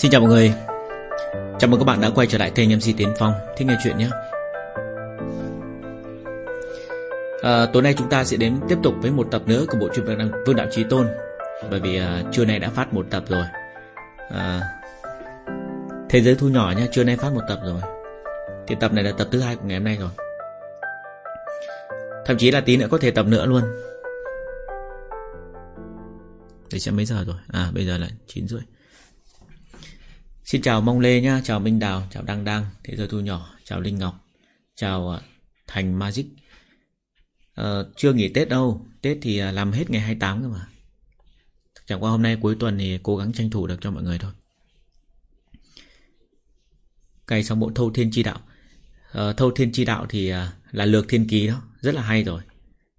Xin chào mọi người. Chào mừng các bạn đã quay trở lại kênh MC Tiến Phong. Thích nghe chuyện nhé. À, Tối nay chúng ta sẽ đến tiếp tục với một tập nữa Của bộ truyện Vương Đạo Trí Tôn. Bởi vì à, trưa nay đã phát một tập rồi. À, Thế giới thu nhỏ nha Trưa nay phát một tập rồi. Thì tập này là tập thứ hai của ngày hôm nay rồi. Thậm chí là tí nữa có thể tập nữa luôn. Để xem mấy giờ rồi? À bây giờ là 9 rưỡi. Xin chào Mong Lê nhá, chào Minh Đào, chào Đăng Đăng, Thế giới thu nhỏ, chào Linh Ngọc, chào à, Thành Magic. Uh, chưa nghỉ Tết đâu, Tết thì à, làm hết ngày 28 cơ mà. Chẳng qua hôm nay cuối tuần thì cố gắng tranh thủ được cho mọi người thôi. Cày xong bộ Thâu Thiên Chi Đạo. Uh, Thâu Thiên Chi Đạo thì à, là lược thiên ký đó, rất là hay rồi.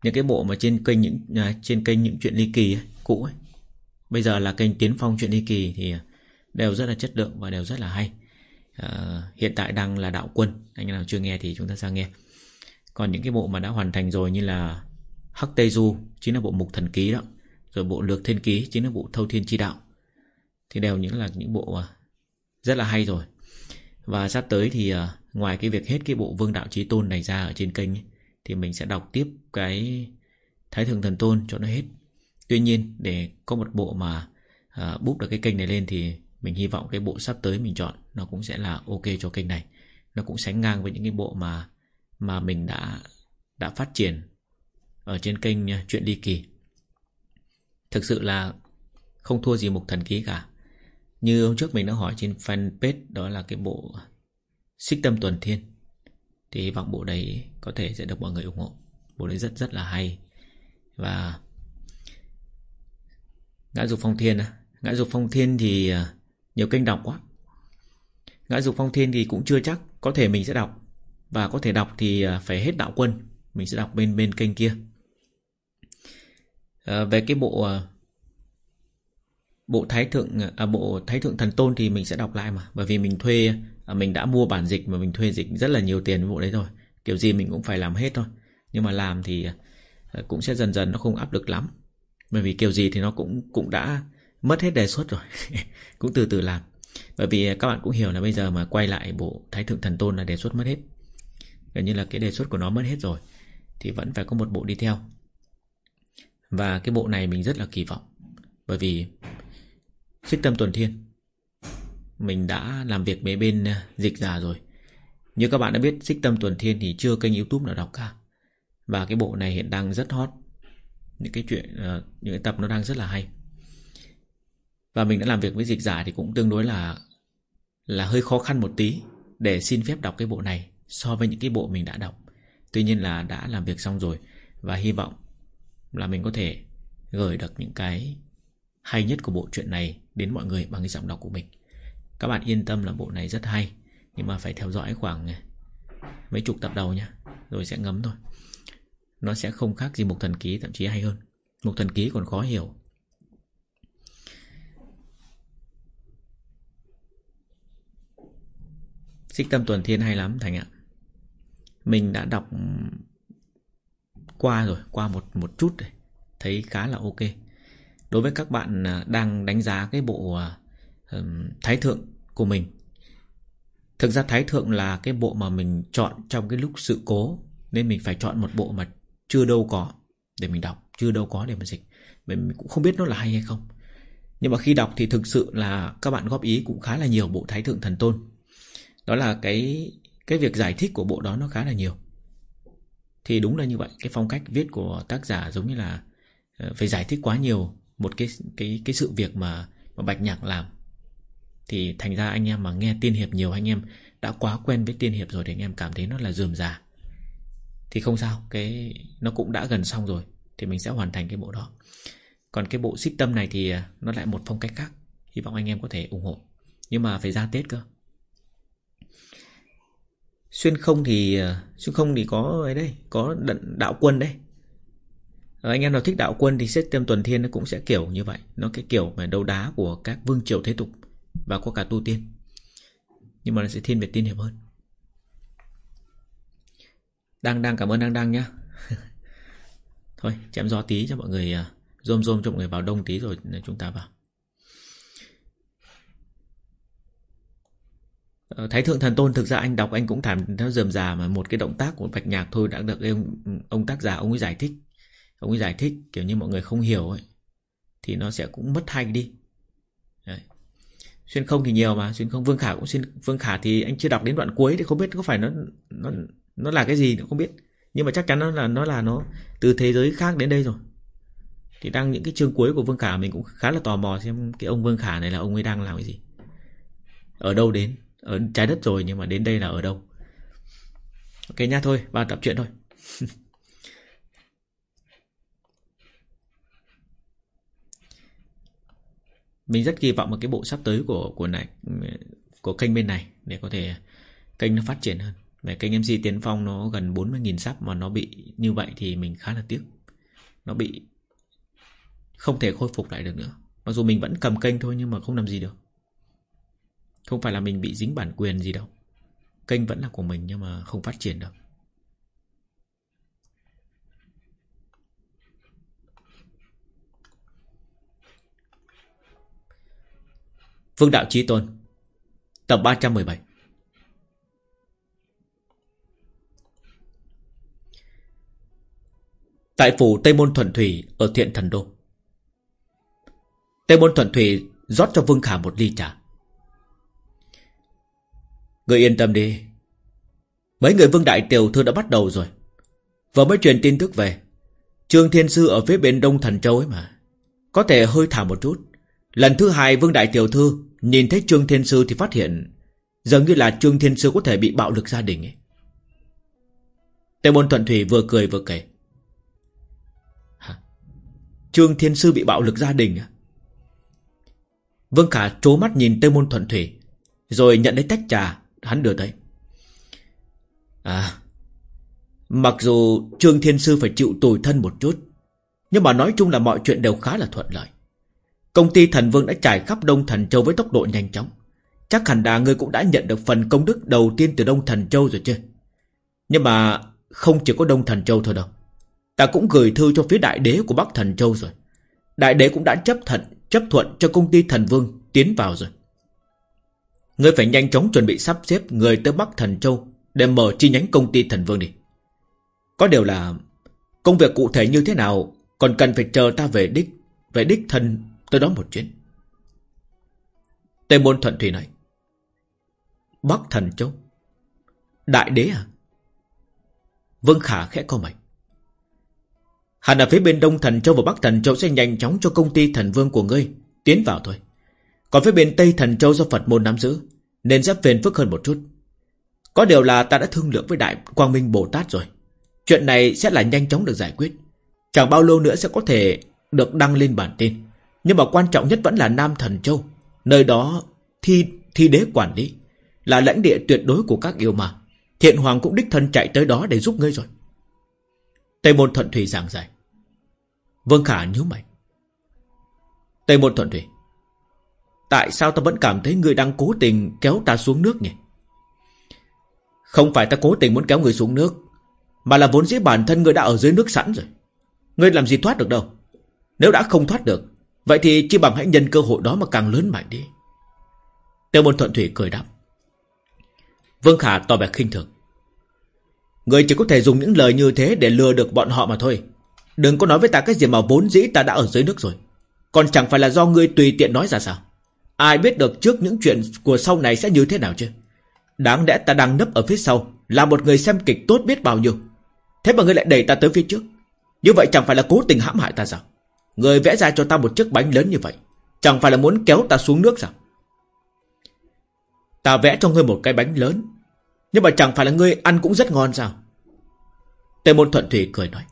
Những cái bộ mà trên kênh những trên kênh những chuyện ly kỳ ấy, cũ ấy. Bây giờ là kênh Tiến Phong chuyện ly kỳ thì đều rất là chất lượng và đều rất là hay. À, hiện tại đang là đạo quân. Anh nào chưa nghe thì chúng ta sang nghe. Còn những cái bộ mà đã hoàn thành rồi như là hắc tây du chính là bộ mục thần ký đó rồi bộ lược thiên ký chính là bộ thâu thiên chi đạo. Thì đều những là những bộ ờ, rất là hay rồi. Và sắp tới thì à, ngoài cái việc hết cái bộ vương đạo chí tôn này ra ở trên kênh ấy, thì mình sẽ đọc tiếp cái thái thượng thần tôn cho nó hết. Tuy nhiên để có một bộ mà à, búp được cái kênh này lên thì mình hy vọng cái bộ sắp tới mình chọn nó cũng sẽ là ok cho kênh này. Nó cũng sánh ngang với những cái bộ mà mà mình đã đã phát triển ở trên kênh à, chuyện đi kỳ. Thực sự là không thua gì mục thần ký cả. Như hôm trước mình đã hỏi trên fanpage đó là cái bộ xích tâm tuần thiên. Thì hy vọng bộ đấy có thể sẽ được mọi người ủng hộ. Bộ đấy rất rất là hay. Và ngã dục phong thiên ngã dục phong thiên thì uh, nhiều kênh đọc quá. Ngã dục phong thiên thì cũng chưa chắc Có thể mình sẽ đọc. Và có thể đọc thì à, phải hết đạo quân Mình sẽ đọc bên bên kênh kia. À, Về cái bộ à, Bộ Thái Thượng à, Bộ Thái Thượng Thần Tôn thì mình sẽ đọc lại mà. Bởi vì mình thuê à, Mình đã mua bản dịch mà mình thuê dịch rất là nhiều tiền với bộ đấy rồi. Kiểu gì mình cũng phải làm hết thôi. Nhưng mà làm thì à, Cũng sẽ dần dần nó không áp lực lắm. Bởi vì kiểu gì thì nó cũng cũng đã Mất hết đề xuất rồi. Cũng từ từ làm. Bởi vì các bạn cũng hiểu là bây giờ mà quay lại bộ Thái Thượng Thần Tôn là đề xuất mất hết. Gần như là cái đề xuất của nó mất hết rồi, Thì vẫn phải có một bộ đi theo. Và cái bộ này mình rất là kỳ vọng, Bởi vì Xích tâm tuần thiên, Mình đã làm việc mấy bên à, dịch giả rồi. Như các bạn đã biết Xích tâm tuần thiên thì chưa kênh youtube nào đọc cả. Và cái bộ này hiện đang rất hot. Những cái chuyện à, Những cái tập nó đang rất là hay và mình đã làm việc với dịch giả thì cũng tương đối là là hơi khó khăn một tí để xin phép đọc cái bộ này so với những cái bộ mình đã đọc. Tuy nhiên là đã làm việc xong rồi và hy vọng là mình có thể gửi được những cái hay nhất của bộ truyện này đến mọi người bằng cái giọng đọc của mình. Các bạn yên tâm là bộ này rất hay, nhưng mà phải theo dõi khoảng à, mấy chục tập đầu nhá, rồi sẽ ngấm thôi. Nó sẽ không khác gì Mục Thần Ký, thậm chí hay hơn. Mục Thần Ký còn khó hiểu Xích tâm tuần thiên hay lắm Thành ạ. Mình đã đọc qua rồi Qua một một chút rồi Thấy khá là ok. Đối với các bạn à, đang đánh giá cái bộ uh, Thái Thượng của mình Thực ra Thái Thượng là cái bộ mà mình chọn trong cái lúc sự cố Nên mình phải chọn một bộ mà chưa đâu có Để mình đọc Chưa đâu có để mà dịch. Mình cũng không biết nó là hay hay không. Nhưng mà khi đọc thì thực sự là các bạn góp ý cũng khá là nhiều bộ Thái Thượng Thần Tôn đó là cái cái việc giải thích của bộ đó nó khá là nhiều. Thì đúng là như vậy, cái phong cách viết của tác giả giống như là ờ, phải giải thích quá nhiều một cái cái cái sự việc mà mà bạch nhạc làm. Thì thành ra anh em mà nghe tiên hiệp nhiều, anh em đã quá quen với tiên hiệp rồi thì anh em cảm thấy nó là dườm già. Thì không sao, cái, nó cũng đã gần xong rồi thì mình sẽ hoàn thành cái bộ đó. Còn cái bộ xích tâm này thì ờ, nó lại một phong cách khác, hy vọng anh em có thể ủng hộ. Nhưng mà phải ra tết cơ xuyên không thì ờ, xuyên không thì có ấy đây có đạo quân đây ờ, anh em nào thích đạo quân thì system tuần thiên nó cũng sẽ kiểu như vậy, nó cái kiểu mà đấu đá của các vương triều thế tục và có cả tu tiên. Nhưng mà nó sẽ thiên về tiên hiệp hơn. Đang đang cảm ơn đang đang nhá. Thôi, chém gió tí cho mọi người ờ, rôm rôm cho mọi người vào đông tí rồi chúng ta vào Ờ, Ờ, Thái thượng thần tôn thực ra anh đọc anh cũng thảm theo dườm già mà một cái động tác của bạch nhạc thôi đã được ông, ông tác giả ông ấy giải thích. Ông ấy giải thích kiểu như mọi người không hiểu ấy. Thì nó sẽ cũng mất hay đi. Đấy. Xuyên không thì nhiều mà Xuyên không Vương Khả cũng xuyên Vương Khả thì anh chưa đọc đến đoạn cuối Thì không biết có phải nó Nó nó là cái gì nữa không biết Nhưng mà chắc chắn nó là nó là nó Từ thế giới khác đến đây rồi Thì đang những cái chương cuối của Vương Khả Mình cũng khá là tò mò xem Cái ông Vương Khả này là ông ấy đang làm cái gì Ở đâu đến ở trái đất rồi nhưng mà đến đây là ở đâu Ok nha, thôi Vào tập chuyện thôi Mình rất kỳ vọng vào cái bộ sắp tới của của này, của kênh bên này để có thể kênh nó phát triển hơn. Về kênh MC Tiến Phong nó gần 40.000 sắp mà nó bị như vậy thì mình khá là tiếc. Nó bị không thể khôi phục lại được nữa. Mặc dù mình vẫn cầm kênh thôi nhưng mà không làm gì được. Không phải là mình bị dính bản quyền gì đâu. Kênh vẫn là của mình nhưng mà không phát triển được. Vương Đạo Chí Tôn, Tập 317 Tại phủ Tây Môn Thuận Thủy Ở Thiện Thần Đô Tây Môn Thuận Thủy rót cho Vương Khả một ly trà Người yên tâm đi Mấy người Vương Đại Tiểu Thư đã bắt đầu rồi Vừa mới truyền tin tức về, Trương Thiên Sư ở phía bên Đông Thần Châu ấy mà Có thể hơi thả một chút Lần thứ hai Vương Đại Tiểu Thư Nhìn thấy Trương Thiên Sư thì phát hiện Dường như là Trương Thiên Sư có thể bị bạo lực gia đình ấy. Tề Môn Thuận Thủy vừa cười vừa kể Hả? Trương Thiên Sư bị bạo lực gia đình à? Vương Khả trố mắt nhìn Tây Môn Thuận Thủy, Rồi nhận lấy tách trà Hắn đưa tới À Mặc dù Trương Thiên Sư phải chịu tồi thân một chút, Nhưng mà nói chung là mọi chuyện đều khá là thuận lợi Công ty thần vương đã trải khắp Đông Thần Châu với tốc độ nhanh chóng. Chắc hẳn là ngươi cũng đã nhận được phần công đức đầu tiên từ Đông Thần Châu rồi chứ. Nhưng mà không chỉ có Đông Thần Châu thôi đâu. Ta cũng gửi thư cho phía đại đế của Bắc Thần Châu rồi. Đại đế cũng đã chấp thận chấp thuận cho công ty thần vương tiến vào rồi. Ngươi phải nhanh chóng chuẩn bị sắp xếp người tới Bắc Thần Châu để mở chi nhánh công ty thần vương đi. Có điều là công việc cụ thể như thế nào còn cần phải chờ ta về đích, về đích thân Tới đó một chuyến Tề Môn Thuận Thủy nói Bắc Thần Châu Đại đế à Vương Khả khẽ co mày Hẳn ở phía bên Đông Thần Châu và Bắc Thần Châu sẽ nhanh chóng cho công ty thần vương của ngươi tiến vào thôi. Còn phía bên Tây Thần Châu do Phật môn nắm giữ, nên sẽ phiền phức hơn một chút. Có điều là ta đã thương lượng với Đại Quang Minh Bồ Tát rồi. Chuyện này sẽ là nhanh chóng được giải quyết. Chẳng bao lâu nữa sẽ có thể được đăng lên bản tin. Nhưng mà quan trọng nhất vẫn là Nam Thần Châu Nơi đó thi thi đế quản lý Là lãnh địa tuyệt đối của các yêu mà Thiện Hoàng cũng đích thân chạy tới đó để giúp ngươi rồi Tây Môn Thuận Thủy giảng giải Vương Khả nhíu mày Tây Môn Thuận Thủy Tại sao ta vẫn cảm thấy ngươi đang cố tình kéo ta xuống nước nhỉ? Không phải ta cố tình muốn kéo ngươi xuống nước, Mà là vốn dĩ bản thân ngươi đã ở dưới nước sẵn rồi. Ngươi làm gì thoát được đâu. Nếu đã không thoát được, Vậy thì chỉ bằng hãy nhân cơ hội đó mà càng lớn mạnh đi. Tiêu môn thuận thủy cười đáp. Vương Khả tỏ vẻ khinh thường. Người chỉ có thể dùng những lời như thế Để lừa được bọn họ mà thôi. Đừng có nói với ta cái gì mà vốn dĩ ta đã ở dưới nước rồi. Còn chẳng phải là do ngươi tùy tiện nói ra sao? Ai biết được trước những chuyện của sau này sẽ như thế nào chứ? Đáng lẽ ta đang nấp ở phía sau, Là một người xem kịch tốt biết bao nhiêu. Thế mà ngươi lại đẩy ta tới phía trước. Như vậy chẳng phải là cố tình hãm hại ta sao? Người vẽ ra cho ta một chiếc bánh lớn như vậy, Chẳng phải là muốn kéo ta xuống nước sao? Ta vẽ cho ngươi một cái bánh lớn, Nhưng mà chẳng phải là ngươi ăn cũng rất ngon sao? Tề môn thuận thủy cười nói,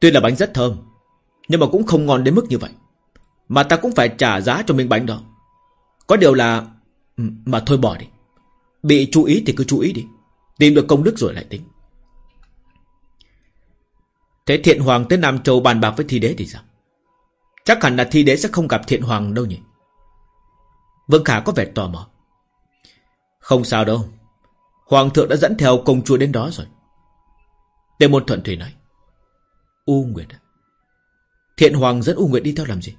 Tuy là bánh rất thơm, Nhưng mà cũng không ngon đến mức như vậy. Mà ta cũng phải trả giá cho miếng bánh đó Có điều là ừ, Mà thôi bỏ đi Bị chú ý thì cứ chú ý đi Tìm được công đức rồi lại tính Thế thiện hoàng tới Nam Châu bàn bạc với thi đế thì sao? Chắc hẳn là thi đế sẽ không gặp thiện hoàng đâu nhỉ? Vương Khả có vẻ tò mò. Không sao đâu. Hoàng thượng đã dẫn theo công chúa đến đó rồi. Tề môn thuận thủy nói. U Nguyệt à? Thiện hoàng dẫn U Nguyệt đi theo làm gì?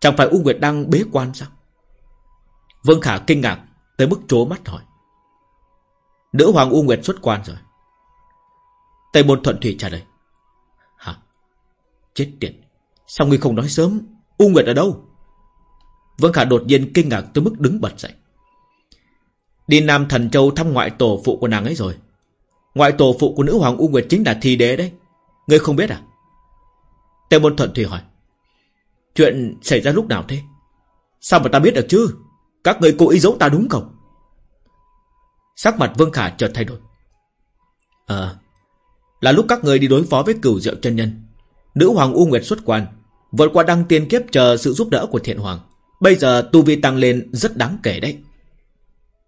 Chẳng phải U Nguyệt đang bế quan sao? Vương Khả kinh ngạc, Tới mức trố mắt hỏi. Nữ hoàng U Nguyệt xuất quan rồi. Tây Môn Thuận Thủy trả lời. Hả? Chết tiệt. Sao ngươi không nói sớm? U Nguyệt ở đâu? Vương Khả đột nhiên kinh ngạc tới mức đứng bật dậy. Đi Nam Thần Châu thăm ngoại tổ phụ của nàng ấy rồi. Ngoại tổ phụ của nữ hoàng U Nguyệt chính là thi đế đấy. Ngươi không biết à? Tây Môn Thuận Thủy hỏi. Chuyện xảy ra lúc nào thế? Sao mà ta biết được chứ? Các người cố ý giấu ta đúng không? Sắc mặt Vương Khả chợt thay đổi. Ờ Là lúc các người đi đối phó với cửu diệu chân nhân, Nữ hoàng U Nguyệt xuất quan, Vượt qua đăng tiên kiếp chờ sự giúp đỡ của thiện hoàng. Bây giờ tu vi tăng lên rất đáng kể đấy.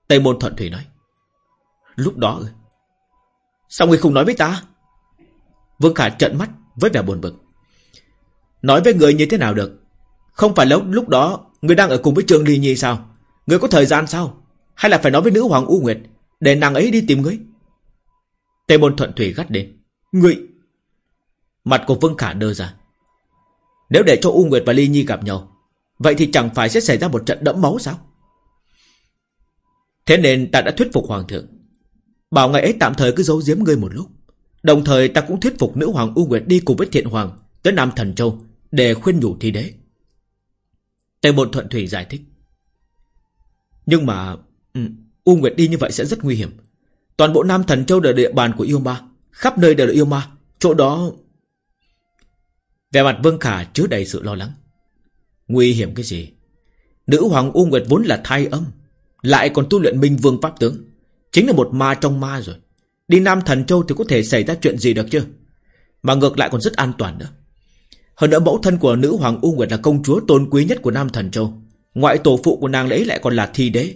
Tây Môn Thuận Thủy nói. Lúc đó Sao người không nói với ta? Vương Khả trợn mắt với vẻ buồn bực. Nói với người như thế nào được? Không phải lúc, lúc đó Người đang ở cùng với Trương Ly Nhi sao? Người có thời gian sao? Hay là phải nói với nữ hoàng U Nguyệt Để nàng ấy đi tìm ngươi Tề Môn Thuận Thủy gắt đến. Ngươi! Mặt của Vương Khả đơ ra. Nếu để cho U Nguyệt và Ly Nhi gặp nhau Vậy thì chẳng phải sẽ xảy ra một trận đẫm máu sao? Thế nên ta đã thuyết phục Hoàng thượng. Bảo ngày ấy tạm thời cứ giấu giếm ngươi một lúc. Đồng thời ta cũng thuyết phục nữ hoàng U Nguyệt đi cùng với thiện hoàng Tới Nam Thần Châu Để khuyên nhủ thi đế. Tề Bột Thuận Thủy giải thích. Nhưng mà ừ, U Nguyệt đi như vậy sẽ rất nguy hiểm. Toàn bộ Nam Thần Châu đều là địa bàn của yêu ma. Khắp nơi đều là yêu ma. Chỗ đó Về mặt Vương Khả chứa đầy sự lo lắng. Nguy hiểm cái gì? Nữ hoàng U Nguyệt vốn là thai âm, Lại còn tu luyện minh vương pháp tướng. Chính là một ma trong ma rồi. Đi Nam Thần Châu thì có thể xảy ra chuyện gì được chứ? Mà ngược lại còn rất an toàn nữa. Hơn nữa mẫu thân của nữ hoàng U Nguyệt là công chúa tôn quý nhất của Nam Thần Châu. Ngoại tổ phụ của nàng ấy lại còn là thi đế.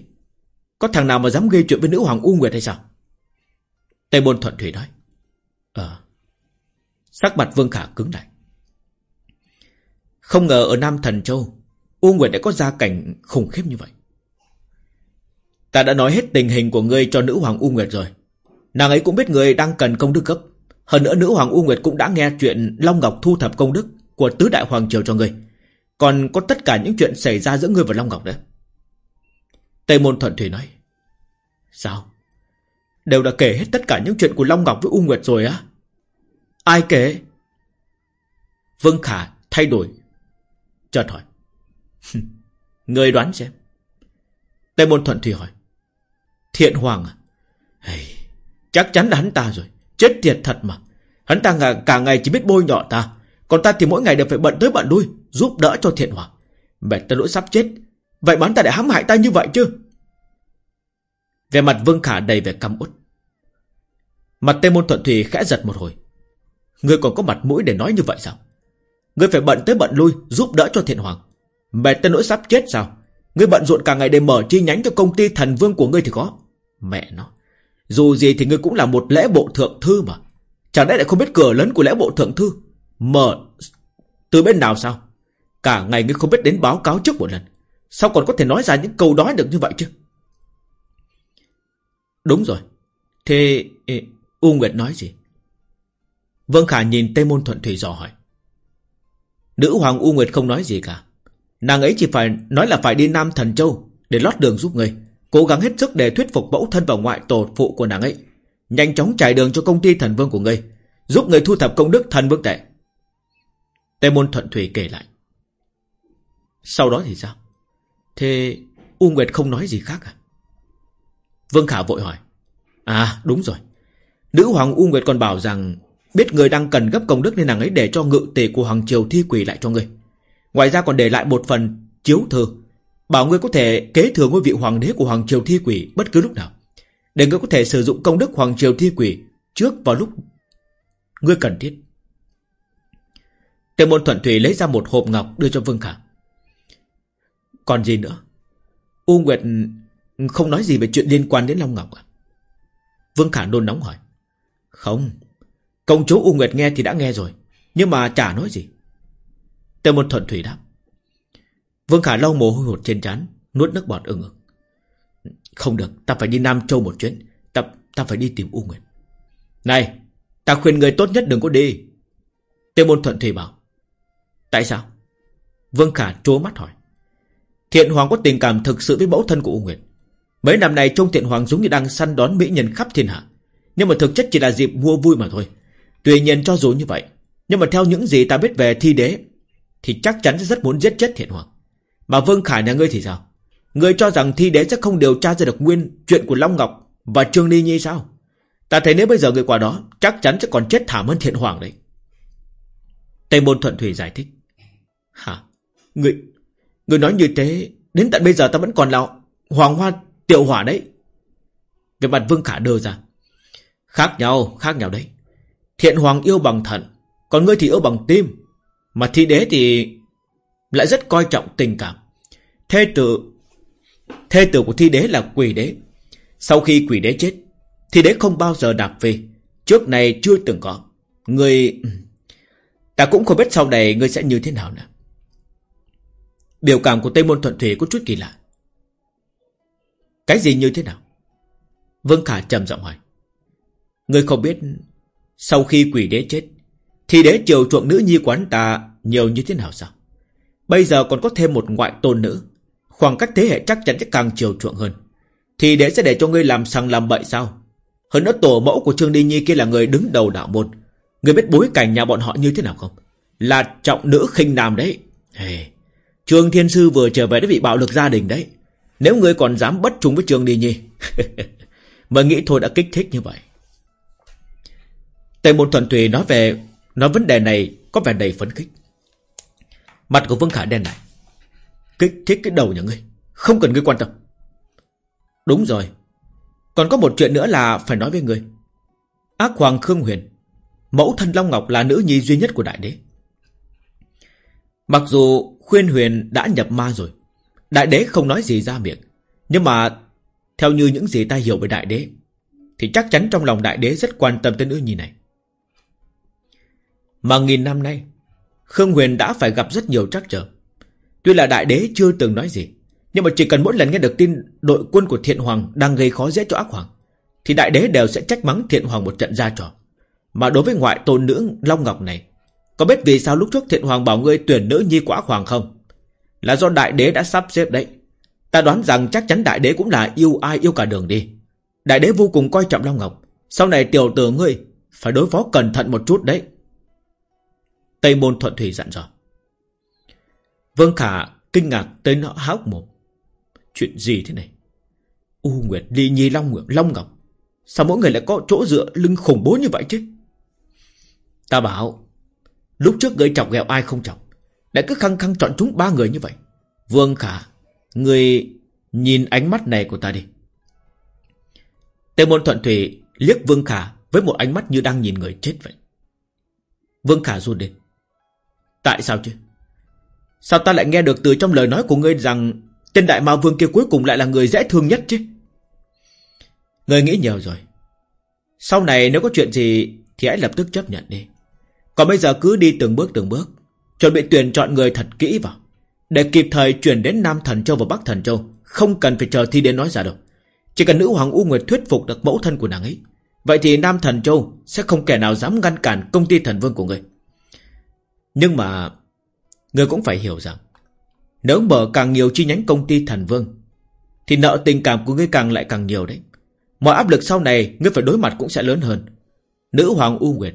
Có thằng nào mà dám gây chuyện với nữ hoàng U Nguyệt hay sao? Tây bôn Thuận Thủy nói. Ờ. Sắc mặt Vương Khả cứng lại. Không ngờ ở Nam Thần Châu, U Nguyệt đã có gia cảnh khủng khiếp như vậy. Ta đã nói hết tình hình của ngươi cho nữ hoàng U Nguyệt rồi. Nàng ấy cũng biết người đang cần công đức cấp Hơn nữa nữ hoàng U Nguyệt cũng đã nghe chuyện Long Ngọc thu thập công đức. Của tứ đại hoàng triều cho ngươi. Còn có tất cả những chuyện xảy ra giữa ngươi và Long Ngọc nữa. Tây Môn Thuận Thủy nói Sao? Đều đã kể hết tất cả những chuyện của Long Ngọc với U Nguyệt rồi á. Ai kể? Vương Khả thay đổi Chợt hỏi Người đoán xem. Tây Môn Thuận Thủy hỏi Thiện Hoàng à? Hey, Chắc chắn là hắn ta rồi. Chết tiệt thật mà. Hắn ta cả ngày chỉ biết bôi nhọ ta. Còn ta thì mỗi ngày đều phải bận tới bận lui, Giúp đỡ cho thiện hoàng mẹ ta lỗi sắp chết, Vậy bán ta để hãm hại ta như vậy chứ? Về mặt Vương Khả đầy vẻ căm út Mặt Tây Môn Thuận Thùy khẽ giật một hồi. Ngươi còn có mặt mũi để nói như vậy sao? Ngươi phải bận tới bận lui, Giúp đỡ cho thiện hoàng. Mẹ ta nỗi sắp chết sao? Ngươi bận rộn cả ngày để mở chi nhánh cho công ty thần vương của ngươi thì có. Mẹ nó, dù gì thì ngươi cũng là một lễ bộ thượng thư mà. Chẳng lẽ lại không biết cửa lớn của lễ bộ thượng thư? Mở... Từ bên nào sao? Cả ngày ngươi không biết đến báo cáo trước một lần. Sao còn có thể nói ra những câu đó được như vậy chứ? Đúng rồi. Thế... U Nguyệt nói gì? Vương Khả nhìn Tây Môn Thuận Thủy dò hỏi. Nữ hoàng U Nguyệt không nói gì cả. Nàng ấy chỉ phải nói là phải đi Nam Thần Châu để lót đường giúp người. Cố gắng hết sức để thuyết phục mẫu thân và ngoại tổ phụ của nàng ấy, Nhanh chóng trải đường cho công ty thần vương của ngươi Giúp người thu thập công đức thần vương tệ Tề môn thuận thủy kể lại. Sau đó thì sao? Thế U Nguyệt không nói gì khác à? Vương Khả vội hỏi. À đúng rồi. Nữ hoàng U Nguyệt còn bảo rằng Biết người đang cần gấp công đức nên nàng ấy để cho ngự tề của Hoàng Triều thi quỷ lại cho ngươi. Ngoài ra còn để lại một phần chiếu thư, Bảo ngươi có thể kế thừa ngôi vị hoàng đế của Hoàng Triều Thi Quỷ bất cứ lúc nào. Để ngươi có thể sử dụng công đức Hoàng Triều Thi Quỷ trước vào lúc ngươi cần thiết. Tề môn thuận thủy lấy ra một hộp ngọc đưa cho Vương Khả. Còn gì nữa? U Nguyệt không nói gì về chuyện liên quan đến Long Ngọc à? Vương Khả nôn nóng hỏi. Không. Công chúa U Nguyệt nghe thì đã nghe rồi. Nhưng mà chả nói gì. Tề môn thuận thủy đáp. Vương Khả lau mồ hôi hột trên trán Nuốt nước bọt ưng ực Không được ta phải đi Nam Châu một chuyến Ta, ta phải đi tìm U Nguyệt Này ta khuyên người tốt nhất đừng có đi Tiêu môn thuận thủy bảo Tại sao? Vương Khả trố mắt hỏi. Thiện Hoàng có tình cảm thực sự với mẫu thân của U Nguyệt Mấy năm nay trông Thiện Hoàng giống như đang săn đón mỹ nhân khắp thiên hạ. Nhưng mà thực chất chỉ là dịp mua vui mà thôi. Tuy nhiên cho dù như vậy, Nhưng mà theo những gì ta biết về thi đế, Thì chắc chắn sẽ rất muốn giết chết Thiện Hoàng. Mà Vương Khải nhà ngươi thì sao? Ngươi cho rằng thi đế sẽ không điều tra ra được nguyên Chuyện của Long Ngọc và Trương Ly Nhi sao? Ta thấy nếu bây giờ người qua đó, Chắc chắn sẽ còn chết thảm hơn Thiện Hoàng đấy. Tây Môn Thuận Thủy giải thích. Hả? Người Người nói như thế, Đến tận bây giờ ta vẫn còn là Hoàng Hoa Tiểu Hỏa đấy. Về mặt Vương Khả đưa ra. Khác nhau Khác nhau đấy. Thiện Hoàng yêu bằng thận, Còn ngươi thì yêu bằng tim. Mà thi đế thì Lại rất coi trọng tình cảm. Thê tử Thê tử của thi đế là quỷ đế. Sau khi quỷ đế chết Thi đế không bao giờ đạp về. Trước này chưa từng có. Người Ta cũng không biết sau này ngươi sẽ như thế nào nữa. Biểu cảm của Tây Môn Thuận Thủy có chút kỳ lạ. Cái gì như thế nào? Vương Khả trầm giọng hỏi. Ngươi không biết Sau khi quỷ đế chết Thì đế chiều chuộng nữ nhi quán ta Nhiều như thế nào sao? Bây giờ còn có thêm một ngoại tôn nữ Khoảng cách thế hệ chắc chắn sẽ càng chiều chuộng hơn. Thì đế sẽ để cho ngươi làm sằng làm bậy sao? Hơn nữa tổ mẫu của Trương Đi Nhi kia là người đứng đầu đạo môn. Người biết bối cảnh nhà bọn họ như thế nào không? Là trọng nữ khinh nam đấy. Hey, Trương Thiên Sư vừa trở về đã bị bạo lực gia đình đấy. Nếu ngươi còn dám bất trung với Trương Đi Nhi, Mà nghĩ thôi đã kích thích như vậy. Tề Môn Thuận Tùy nói về, Nói vấn đề này có vẻ đầy phấn khích. Mặt của Vương Khả đen này Kích thích cái đầu nhà ngươi, Không cần ngươi quan tâm. Đúng rồi. Còn có một chuyện nữa là phải nói với ngươi. Ác Hoàng Khương Huyền, Mẫu thân Long Ngọc là nữ nhi duy nhất của đại đế. Mặc dù khuyên huyền đã nhập ma rồi. Đại đế không nói gì ra miệng. Nhưng mà Theo như những gì ta hiểu về đại đế, Thì chắc chắn trong lòng đại đế rất quan tâm tới nữ nhi này. Mà nghìn năm nay, Khương Huyền đã phải gặp rất nhiều trắc trở. Tuy là đại đế chưa từng nói gì, Nhưng mà chỉ cần mỗi lần nghe được tin Đội quân của thiện hoàng đang gây khó dễ cho ác hoàng, Thì đại đế đều sẽ trách mắng thiện hoàng một trận ra trò. Mà đối với ngoại tôn nữ Long Ngọc này có biết vì sao lúc trước thiện hoàng bảo ngươi tuyển nữ nhi quả hoàng không Là do đại đế đã sắp xếp đấy Ta đoán rằng chắc chắn đại đế cũng là yêu ai yêu cả đường đi Đại đế vô cùng coi trọng Long Ngọc Sau này tiểu tử ngươi Phải đối phó cẩn thận một chút đấy Tây môn thuận thủy dặn dò Vương Khả kinh ngạc tới nó háo mồm. Chuyện gì thế này? U Nguyệt, Ly Nhi, Long Nguyệt, Long Ngọc. Sao mỗi người lại có chỗ dựa lưng khủng bố như vậy chứ? Ta bảo, lúc trước người chọc ghẹo ai không chọc. Lại cứ khăng khăng chọn chúng ba người như vậy. Vương Khả, người nhìn ánh mắt này của ta đi. Tề môn thuận thủy liếc Vương Khả với một ánh mắt như đang nhìn người chết vậy. Vương Khả run lên. Tại sao chứ? Sao ta lại nghe được từ trong lời nói của ngươi rằng Tên đại ma vương kia cuối cùng lại là người dễ thương nhất chứ Ngươi nghĩ nhiều rồi Sau này nếu có chuyện gì Thì hãy lập tức chấp nhận đi còn bây giờ cứ đi từng bước từng bước. Chuẩn bị tuyển chọn người thật kỹ vào. Để kịp thời chuyển đến Nam Thần Châu và Bắc Thần Châu, Không cần phải chờ thi đến nói ra đâu. Chỉ cần nữ hoàng U Nguyệt thuyết phục được mẫu thân của nàng ấy, Vậy thì Nam Thần Châu Sẽ không kẻ nào dám ngăn cản công ty thần vương của người. Nhưng mà, người cũng phải hiểu rằng, Nếu mở càng nhiều chi nhánh công ty thần vương, Thì nợ tình cảm của ngươi càng lại càng nhiều đấy. Mọi áp lực sau này Ngươi phải đối mặt cũng sẽ lớn hơn. Nữ hoàng U Nguyệt,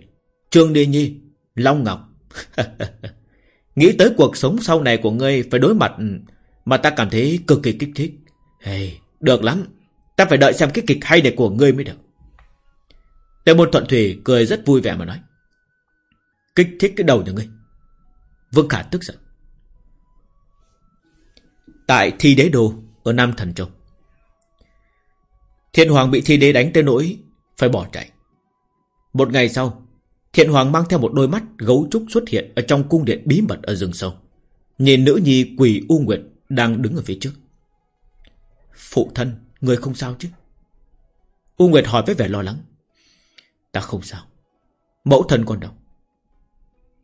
Trương Đi Nhi Long Ngọc Nghĩ tới cuộc sống sau này của ngươi Phải đối mặt Mà ta cảm thấy cực kỳ kích thích hey, Được lắm Ta phải đợi xem cái kịch hay này của ngươi mới được Tề môn thuận thủy cười rất vui vẻ mà nói Kích thích cái đầu cho ngươi Vương Khả tức giận. Tại Thi Đế Đô ở Nam Thần Châu. Thiên Hoàng bị Thi Đế đánh tới nỗi phải bỏ chạy. Một ngày sau, Thiện Hoàng mang theo một đôi mắt gấu trúc xuất hiện ở trong cung điện bí mật ở rừng sâu. Nhìn nữ nhi quỳ U Nguyệt đang đứng ở phía trước. Phụ thân, người không sao chứ? U Nguyệt hỏi với vẻ lo lắng. Ta không sao. Mẫu thân còn đâu?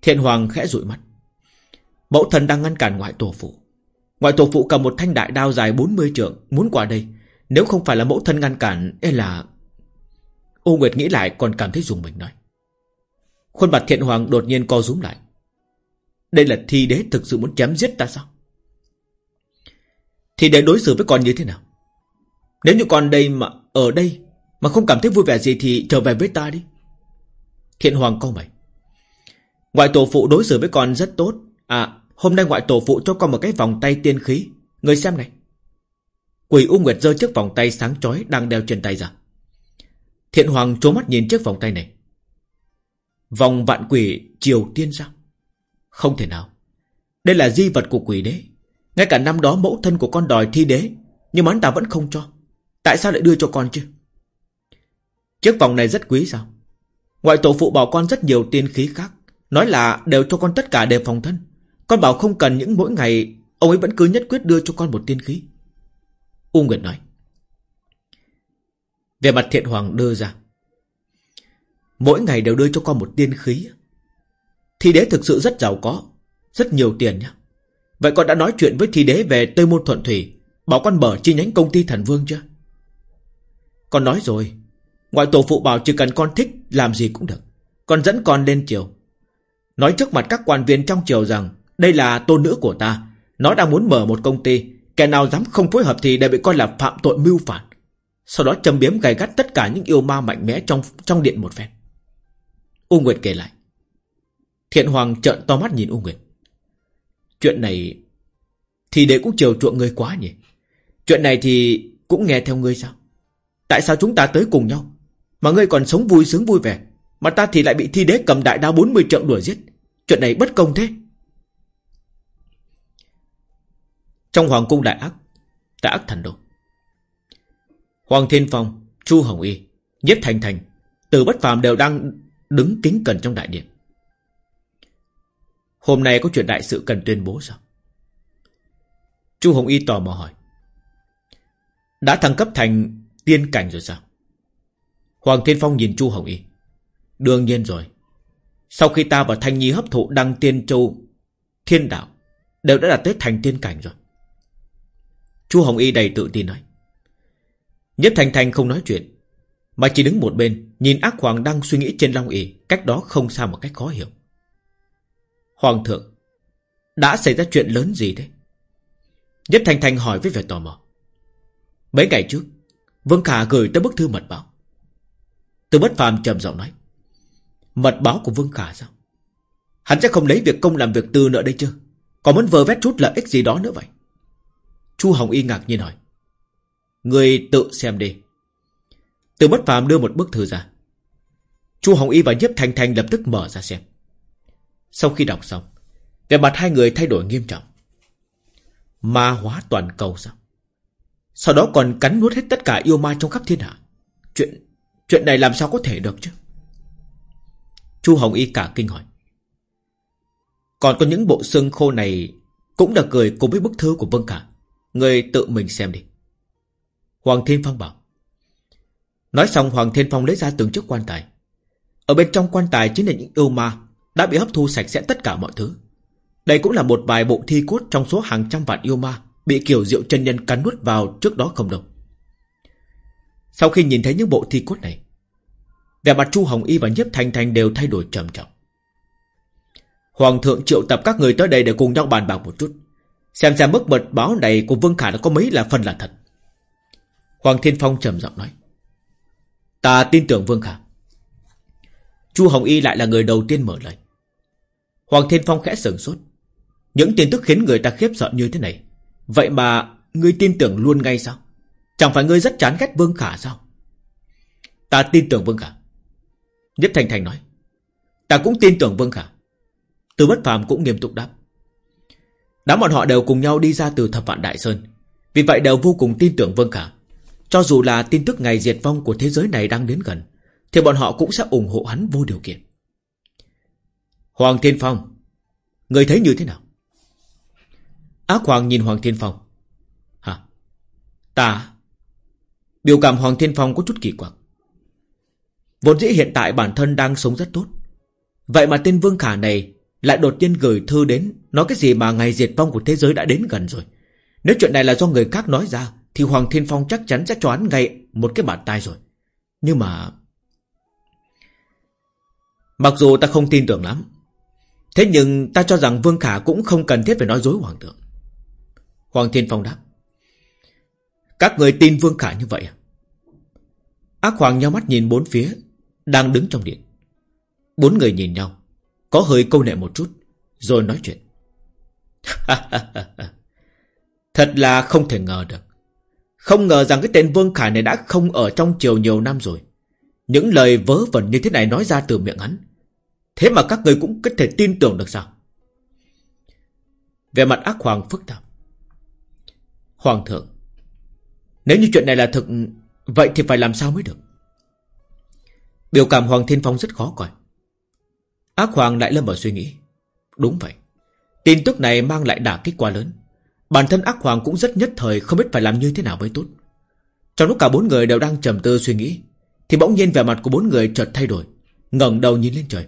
Thiện Hoàng khẽ rụi mắt. Mẫu thân đang ngăn cản ngoại tổ phụ Ngoại tổ phụ cầm một thanh đại đao dài 40 trượng Muốn qua đây Nếu không phải là mẫu thân ngăn cản E là U Nguyệt nghĩ lại còn cảm thấy dùng mình nói Khuôn mặt thiện hoàng đột nhiên co rúm lại. Đây là thi đế thực sự muốn chém giết ta sao? Thi đế đối xử với con như thế nào? Nếu như con đây mà, Ở đây Mà không cảm thấy vui vẻ gì Thì trở về với ta đi. Thiện Hoàng câu mày. Ngoại tổ phụ đối xử với con rất tốt. À hôm nay ngoại tổ phụ cho con một cái vòng tay tiên khí. Người xem này. Quỷ U Nguyệt giơ chiếc vòng tay sáng chói Đang đeo trên tay ra. Thiện Hoàng trố mắt nhìn chiếc vòng tay này. Vòng vạn quỷ triều tiên sao? Không thể nào. Đây là di vật của quỷ đế. Ngay cả năm đó mẫu thân của con đòi thi đế, Nhưng mà anh ta vẫn không cho. Tại sao lại đưa cho con chứ? Chiếc vòng này rất quý sao? Ngoại tổ phụ bảo con rất nhiều tiên khí khác, Nói là đều cho con tất cả đều phòng thân. Con bảo không cần những mỗi ngày, Ông ấy vẫn cứ nhất quyết đưa cho con một tiên khí. U Nguyệt nói. Về mặt thiện hoàng đưa ra Mỗi ngày đều đưa cho con một tiên khí. Thi đế thực sự rất giàu có, Rất nhiều tiền nhá. Vậy con đã nói chuyện với thi đế về Tây Môn Thuận Thủy, Bảo con mở chi nhánh công ty thần vương chưa? Con nói rồi, Ngoại tổ phụ bảo chỉ cần con thích Làm gì cũng được. Con dẫn con lên triều. Nói trước mặt các quan viên trong triều rằng, Đây là tôn nữ của ta, Nó đang muốn mở một công ty, Kẻ nào dám không phối hợp thì đều bị coi là phạm tội mưu phản. Sau đó châm biếm gầy gắt tất cả những yêu ma mạnh mẽ trong trong điện một phen. U Nguyệt kể lại. Thiện Hoàng trợn to mắt nhìn U Nguyệt. Chuyện này Thì đệ cũng chiều chuộng ngươi quá nhỉ? Chuyện này thì cũng nghe theo ngươi sao? Tại sao chúng ta tới cùng nhau? Mà ngươi còn sống vui sướng vui vẻ, Mà ta thì lại bị thi đế cầm đại đao 40 trượng đuổi giết. Chuyện này bất công thế. Trong Hoàng cung Đại Ác Đại Ác Thần Đô Hoàng Thiên Phong, Chu Hồng Y, Nhất Thành Thành, Từ Bất phàm đều đang đứng kính cẩn trong đại điện. Hôm nay có chuyện đại sự cần tuyên bố sao? Chu Hồng Y tò mò hỏi. Đã thăng cấp thành tiên cảnh rồi sao? Hoàng Thiên Phong nhìn Chu Hồng Y. Đương nhiên rồi. Sau khi ta và Thanh Nhi hấp thụ đăng tiên châu Thiên đạo, Đều đã đạt tới thành tiên cảnh rồi. Chu Hồng Y đầy tự tin nói. Nhất Thành Thành không nói chuyện. Mà chỉ đứng một bên, Nhìn ác hoàng đang suy nghĩ trên Long ỷ, Cách đó không xa một cách khó hiểu. Hoàng thượng, Đã xảy ra chuyện lớn gì thế? Nhất Thành Thành hỏi với vẻ tò mò. Mấy ngày trước, Vương Khả gửi tới bức thư mật báo. Từ bất phàm trầm giọng nói, Mật báo của Vương Khả sao? Hắn sẽ không lấy việc công làm việc tư nữa đây chứ? Còn muốn vờ vét chút lợi ích gì đó nữa vậy? Chu Hồng Y ngạc nhiên hỏi, Người tự xem đi. Từ bất phàm đưa một bức thư ra. Chu Hồng Y và Nhiếp Thành Thành lập tức mở ra xem. Sau khi đọc xong, vẻ mặt hai người thay đổi nghiêm trọng. Ma hóa toàn cầu sao? Sau đó còn cắn nuốt hết tất cả yêu ma trong khắp thiên hạ. Chuyện Chuyện này làm sao có thể được chứ? Chu Hồng Y cả kinh hỏi. Còn có những bộ xương khô này Cũng đã cười cùng với bức thư của Vương cả. Người tự mình xem đi. Hoàng Thiên Phong bảo Nói xong Hoàng Thiên Phong lấy ra từng chiếc quan tài. Ở bên trong quan tài chính là những yêu ma Đã bị hấp thu sạch sẽ tất cả mọi thứ. Đây cũng là một vài bộ thi cốt Trong số hàng trăm vạn yêu ma Bị kiểu diệu chân nhân cắn nuốt vào trước đó không đâu. Sau khi nhìn thấy những bộ thi cốt này, Vẻ mặt Chu Hồng Y và Nhiếp Thanh Thanh đều thay đổi trầm trọng. Hoàng thượng triệu tập các người tới đây để cùng nhau bàn bạc một chút, Xem xem mức mật báo này của Vương Khả đã có mấy là phần là thật. Hoàng Thiên Phong trầm giọng nói. Ta tin tưởng Vương Khả. Chu Hồng Y lại là người đầu tiên mở lời. Hoàng Thiên Phong khẽ sửng sốt. Những tin tức khiến người ta khiếp sợ như thế này. Vậy mà Ngươi tin tưởng luôn ngay sao? Chẳng phải ngươi rất chán ghét Vương Khả sao? Ta tin tưởng Vương Khả. Nhất Thành Thành nói. Ta cũng tin tưởng Vương Khả. Từ bất phàm cũng nghiêm túc đáp. Đám bọn họ đều cùng nhau đi ra từ thập vạn Đại Sơn. Vì vậy đều vô cùng tin tưởng Vương Khả. Cho dù là tin tức ngày diệt vong của thế giới này đang đến gần, Thì bọn họ cũng sẽ ủng hộ hắn vô điều kiện. Hoàng Thiên Phong, Người thấy như thế nào? Ác Hoàng nhìn Hoàng Thiên Phong. Hả? Ta? Biểu cảm Hoàng Thiên Phong có chút kỳ quặc. Vốn dĩ hiện tại bản thân đang sống rất tốt. Vậy mà tên Vương Khả này lại đột nhiên gửi thư đến, Nói cái gì mà ngày diệt vong của thế giới đã đến gần rồi. Nếu chuyện này là do người khác nói ra thì Hoàng Thiên Phong chắc chắn sẽ cho hắn ngay Một cái bàn tay rồi. Nhưng mà, Mặc dù ta không tin tưởng lắm, Thế nhưng ta cho rằng Vương Khả cũng không cần thiết phải nói dối Hoàng thượng. Hoàng Thiên Phong đáp, Các người tin Vương Khả như vậy à? Ác Hoàng nhau mắt nhìn bốn phía, Đang đứng trong điện. Bốn người nhìn nhau, Có hơi câu nệ một chút, Rồi nói chuyện. Thật là không thể ngờ được. Không ngờ rằng cái tên Vương khải này đã không ở trong triều nhiều năm rồi. Những lời vớ vẩn như thế này nói ra từ miệng hắn. Thế mà các người cũng có thể tin tưởng được sao? Về mặt ác hoàng phức tạp. Hoàng thượng, Nếu như chuyện này là thực, Vậy thì phải làm sao mới được? Biểu cảm Hoàng Thiên Phong rất khó coi. Ác Hoàng lại lâm vào suy nghĩ. Đúng vậy. Tin tức này mang lại đả kích quá lớn. Bản thân ác hoàng cũng rất nhất thời Không biết phải làm như thế nào mới tốt. Trong lúc cả bốn người đều đang trầm tư suy nghĩ, Thì bỗng nhiên vẻ mặt của bốn người chợt thay đổi, ngẩng đầu nhìn lên trời.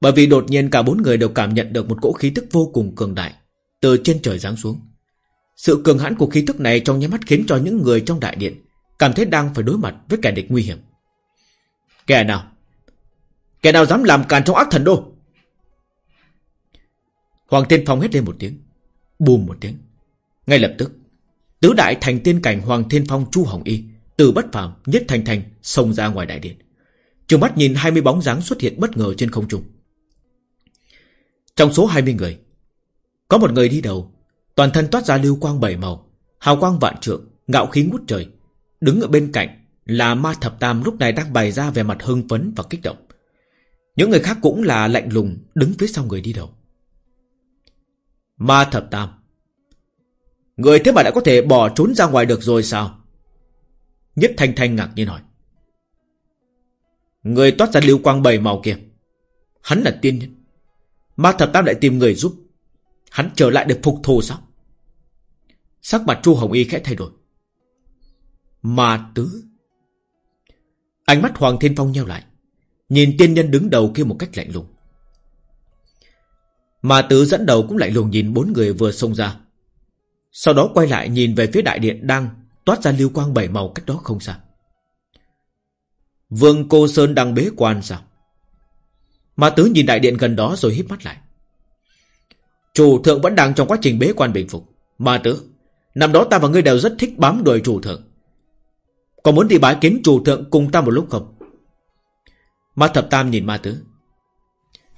Bởi vì đột nhiên cả bốn người đều cảm nhận được Một cỗ khí tức vô cùng cường đại Từ trên trời giáng xuống. Sự cường hãn của khí tức này trong nháy mắt khiến cho những người trong đại điện Cảm thấy đang phải đối mặt với kẻ địch nguy hiểm. Kẻ nào? Kẻ nào dám làm càn trong ác thần đô? Hoàng Thiên Phong hét lên một tiếng. Bùm một tiếng. Ngay lập tức, Tứ đại thành tiên cảnh Hoàng Thiên Phong, Chu Hồng Y Từ bất phàm nhất thành thành Xông ra ngoài đại điện. Trường mắt nhìn 20 bóng dáng xuất hiện bất ngờ trên không trung. Trong số 20 người, Có một người đi đầu, Toàn thân toát ra lưu quang bảy màu, Hào quang vạn trượng, Ngạo khí ngút trời, Đứng ở bên cạnh Là ma thập tam lúc này đang bày ra về mặt hưng phấn và kích động. Những người khác cũng là lạnh lùng Đứng phía sau người đi đầu. Ma thập tam. Người thế mà đã có thể bỏ trốn ra ngoài được rồi sao? Nhất thanh thanh ngạc nhiên hỏi. Người toát ra lưu quang bảy màu kia. Hắn là tiên nhân. Ma thập tam lại tìm người giúp. Hắn trở lại để phục thù sao? Sắc mặt Chu Hồng Y khẽ thay đổi. Ma tứ. Ánh mắt Hoàng Thiên Phong nheo lại. Nhìn tiên nhân đứng đầu kia một cách lạnh lùng mà tứ dẫn đầu cũng lại lùng nhìn bốn người vừa xông ra. Sau đó quay lại nhìn về phía đại điện đang toát ra lưu quang bảy màu cách đó không xa. Vương Cô Sơn đang bế quan sao? Mà tứ nhìn đại điện gần đó rồi híp mắt lại. Chủ thượng vẫn đang trong quá trình bế quan bình phục. Mà tứ, năm đó ta và ngươi đều rất thích bám đuổi chủ thượng. Có muốn đi bái kiến chủ thượng cùng ta một lúc không? Ma thập tam nhìn ma tứ.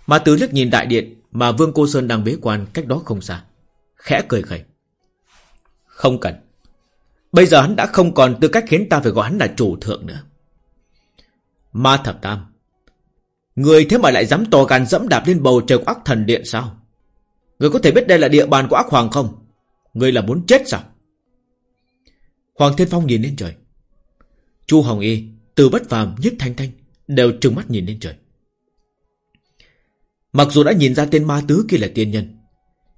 Ma tứ liếc nhìn đại điện mà Vương Cô Sơn đang bế quan cách đó không xa. Khẽ cười khẩy. Không cần. Bây giờ hắn đã không còn tư cách khiến ta phải gọi hắn là chủ thượng nữa. Ma thập tam, Người thế mà lại dám to gan dẫm đạp lên bầu trời của ác thần điện sao? Người có thể biết đây là địa bàn của ác hoàng không? Người là muốn chết sao? Hoàng Thiên Phong nhìn lên trời. Chu Hồng Y, Từ bất phàm, nhất thanh thanh Đều trừng mắt nhìn lên trời. Mặc dù đã nhìn ra tên ma tứ kia là tiên nhân,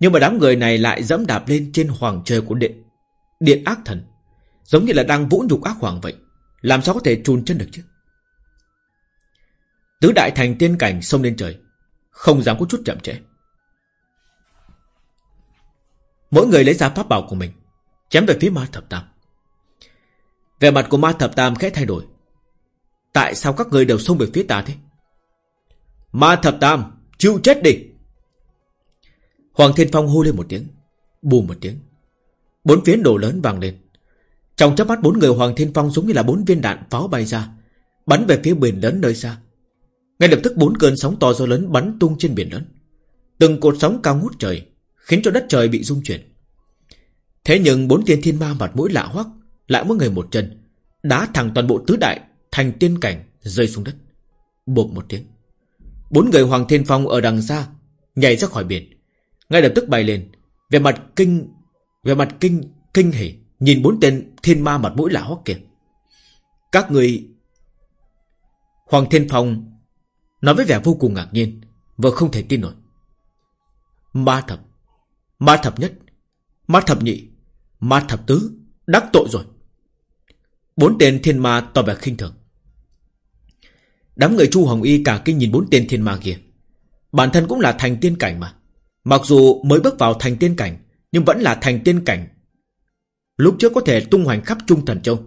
Nhưng mà đám người này lại dẫm đạp lên trên hoàng trời của điện Điện ác thần, Giống như là đang vũ nhục ác hoàng vậy. Làm sao có thể trùn chân được chứ? Tứ đại thành tiên cảnh xông lên trời, Không dám có chút chậm trễ. Mỗi người lấy ra pháp bảo của mình, Chém về phía ma thập tam. Về mặt của ma thập tam khẽ thay đổi. Tại sao các người đều xông về phía ta thế? Ma thập tam Chịu chết đi. Hoàng Thiên Phong hô lên một tiếng Bùm một tiếng. Bốn phiến đổ lớn vang lên. Trong chớp mắt bốn người Hoàng Thiên Phong giống như là bốn viên đạn pháo bay ra, Bắn về phía biển lớn nơi xa. Ngay lập tức bốn cơn sóng to gió lớn bắn tung trên biển lớn. Từng cột sóng cao ngút trời, Khiến cho đất trời bị rung chuyển. Thế nhưng bốn tiên thiên ma mặt mũi lạ hoắc Lại mỗi người một chân, Đá thẳng toàn bộ tứ đại Thành tiên cảnh rơi xuống đất. Bộp một tiếng. Bốn người Hoàng Thiên Phong ở đằng xa, Nhảy ra khỏi biển. Ngay lập tức bay lên. Về mặt kinh, Về mặt kinh kinh hỉ, Nhìn bốn tên thiên ma mặt mũi lạ hoắc kia. Các người Hoàng Thiên Phong Nói với vẻ vô cùng ngạc nhiên, Vừa không thể tin nổi. Ma thập Ma thập nhất, Ma thập nhị, Ma thập tứ, Đắc tội rồi. Bốn tên thiên ma tỏ vẻ khinh thường. Đám người Chu Hồng Y cả kinh nhìn bốn tên thiên ma kia. Bản thân cũng là thành tiên cảnh mà. Mặc dù mới bước vào thành tiên cảnh, nhưng vẫn là thành tiên cảnh. Lúc trước có thể tung hoành khắp Trung Thần Châu.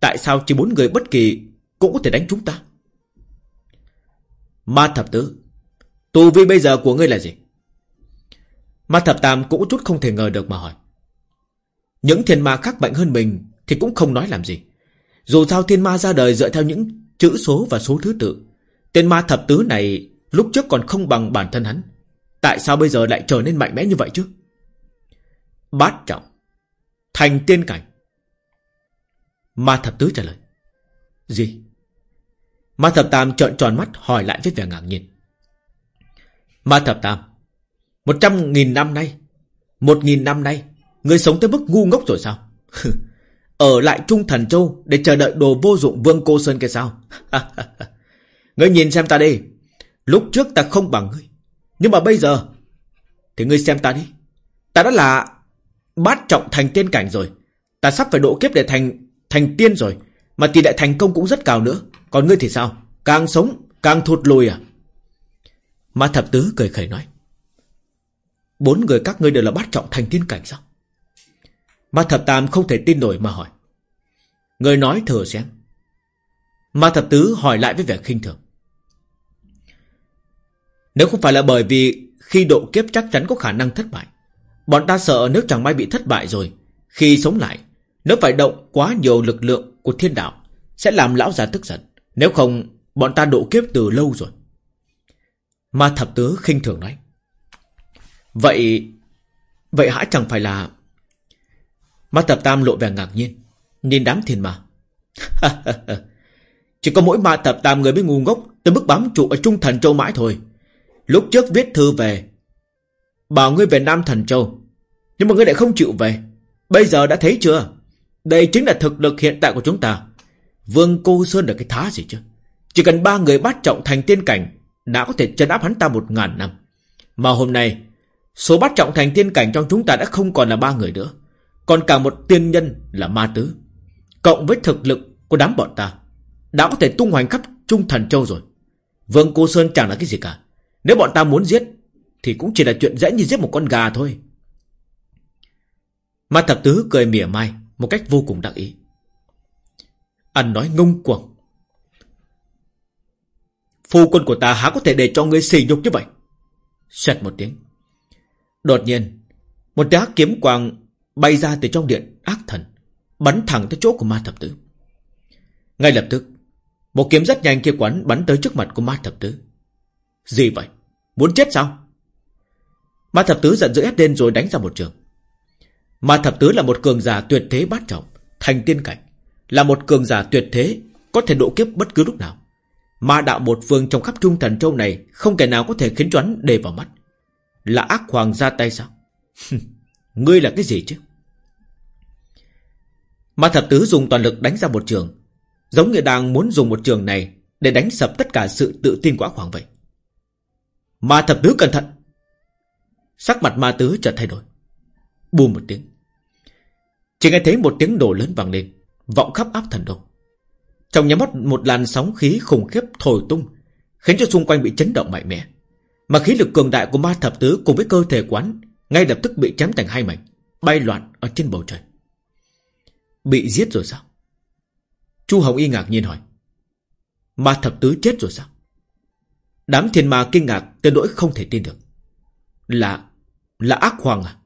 Tại sao chỉ bốn người bất kỳ cũng có thể đánh chúng ta? Ma thập tứ, tu vi bây giờ của ngươi là gì? Ma thập tam cũng chút không thể ngờ được mà hỏi. Những thiên ma khác mạnh hơn mình Thì cũng không nói làm gì Dù sao thiên ma ra đời dựa theo những chữ số và số thứ tự. Tên ma thập tứ này Lúc trước còn không bằng bản thân hắn. Tại sao bây giờ lại trở nên mạnh mẽ như vậy chứ? Bát trọng. Thành tiên cảnh. Ma thập tứ trả lời. Gì? Ma thập tam trợn tròn mắt hỏi lại với vẻ ngạc nhiên. Ma thập tam, Một trăm nghìn năm nay, Một nghìn năm nay, Người sống tới mức ngu ngốc rồi sao? Ở lại Trung Thần Châu Để chờ đợi đồ vô dụng Vương Cô Sơn kia sao? Ngươi nhìn xem ta đi. Lúc trước ta không bằng ngươi, Nhưng mà bây giờ Thì ngươi xem ta đi. Ta đã là bát trọng thành tiên cảnh rồi. Ta sắp phải độ kiếp để thành thành tiên rồi. Mà tỷ lệ thành công cũng rất cao nữa. Còn ngươi thì sao? Càng sống, càng thụt lùi à? Ma thập tứ cười khẩy nói, Bốn người các ngươi đều là bát trọng thành tiên cảnh sao? Ma thập tam không thể tin nổi mà hỏi. Người nói thử xem. Ma thập tứ hỏi lại với vẻ khinh thường. Nếu không phải là bởi vì Khi độ kiếp chắc chắn có khả năng thất bại, Bọn ta sợ nếu chẳng may bị thất bại rồi, Khi sống lại Nếu phải động quá nhiều lực lượng của thiên đạo, Sẽ làm lão già tức giận. Nếu không, bọn ta độ kiếp từ lâu rồi. Ma thập tứ khinh thường nói. Vậy Vậy hả? Chẳng phải là Ma thập tam lộ vẻ ngạc nhiên. Nhìn đám thiên ma Chỉ có mỗi ma thập tam người mới ngu ngốc, Tới mức bám trụ ở Trung Thần Châu mãi thôi. Lúc trước viết thư về, Bảo ngươi về Nam Thần Châu. Nhưng mà ngươi lại không chịu về. Bây giờ đã thấy chưa? Đây chính là thực lực hiện tại của chúng ta. Vương Cô Sơn là cái thá gì chứ? Chỉ cần ba người bắt trọng thành tiên cảnh, Đã có thể chân áp hắn ta một ngàn năm. Mà hôm nay, Số bắt trọng thành tiên cảnh trong chúng ta đã không còn là ba người nữa. Còn cả một tiên nhân là ma tứ. Cộng với thực lực của đám bọn ta, Đã có thể tung hoành khắp Trung Thần Châu rồi. Vương Cô Sơn chẳng là cái gì cả. Nếu bọn ta muốn giết, thì cũng chỉ là chuyện dễ như giết một con gà thôi. Ma thập tứ cười mỉa mai, Một cách vô cùng đặc ý. Anh nói ngông cuồng. Phu quân của ta há có thể để cho ngươi xì nhục như vậy? Xoẹt một tiếng. Đột nhiên, Một đá kiếm quang bay ra từ trong điện ác thần Bắn thẳng tới chỗ của ma thập tứ Ngay lập tức Một kiếm rất nhanh kia quán bắn tới trước mặt của ma thập tứ Gì vậy Muốn chết sao Ma thập tứ giận dữ ép lên rồi đánh ra một trường. Ma thập tứ là một cường giả tuyệt thế bát trọng, thành tiên cảnh, là một cường giả tuyệt thế, có thể độ kiếp bất cứ lúc nào. Ma đạo một phương trong khắp trung thần châu này không kẻ nào có thể khiến choán đề vào mắt. Là ác hoàng ra tay sao? Ngươi là cái gì chứ? Ma thập tứ dùng toàn lực đánh ra một trường, giống như đang muốn dùng một trường này để đánh sập tất cả sự tự tin của ác hoàng vậy. Ma thập tứ cẩn thận! Sắc mặt ma tứ chợt thay đổi. Bùm một tiếng. Chỉ nghe thấy một tiếng đổ lớn vang lên Vọng khắp áp thần đô. Trong nhà mắt một làn sóng khí khủng khiếp thổi tung Khiến cho xung quanh bị chấn động mạnh mẽ. Mà khí lực cường đại của ma thập tứ Cùng với cơ thể quán Ngay lập tức bị chém thành hai mảnh Bay loạn ở trên bầu trời. Bị giết rồi sao Chu Hồng Y ngạc nhiên hỏi Ma thập tứ chết rồi sao Đám thiên ma kinh ngạc tới nỗi không thể tin được Là là ác hoàng à?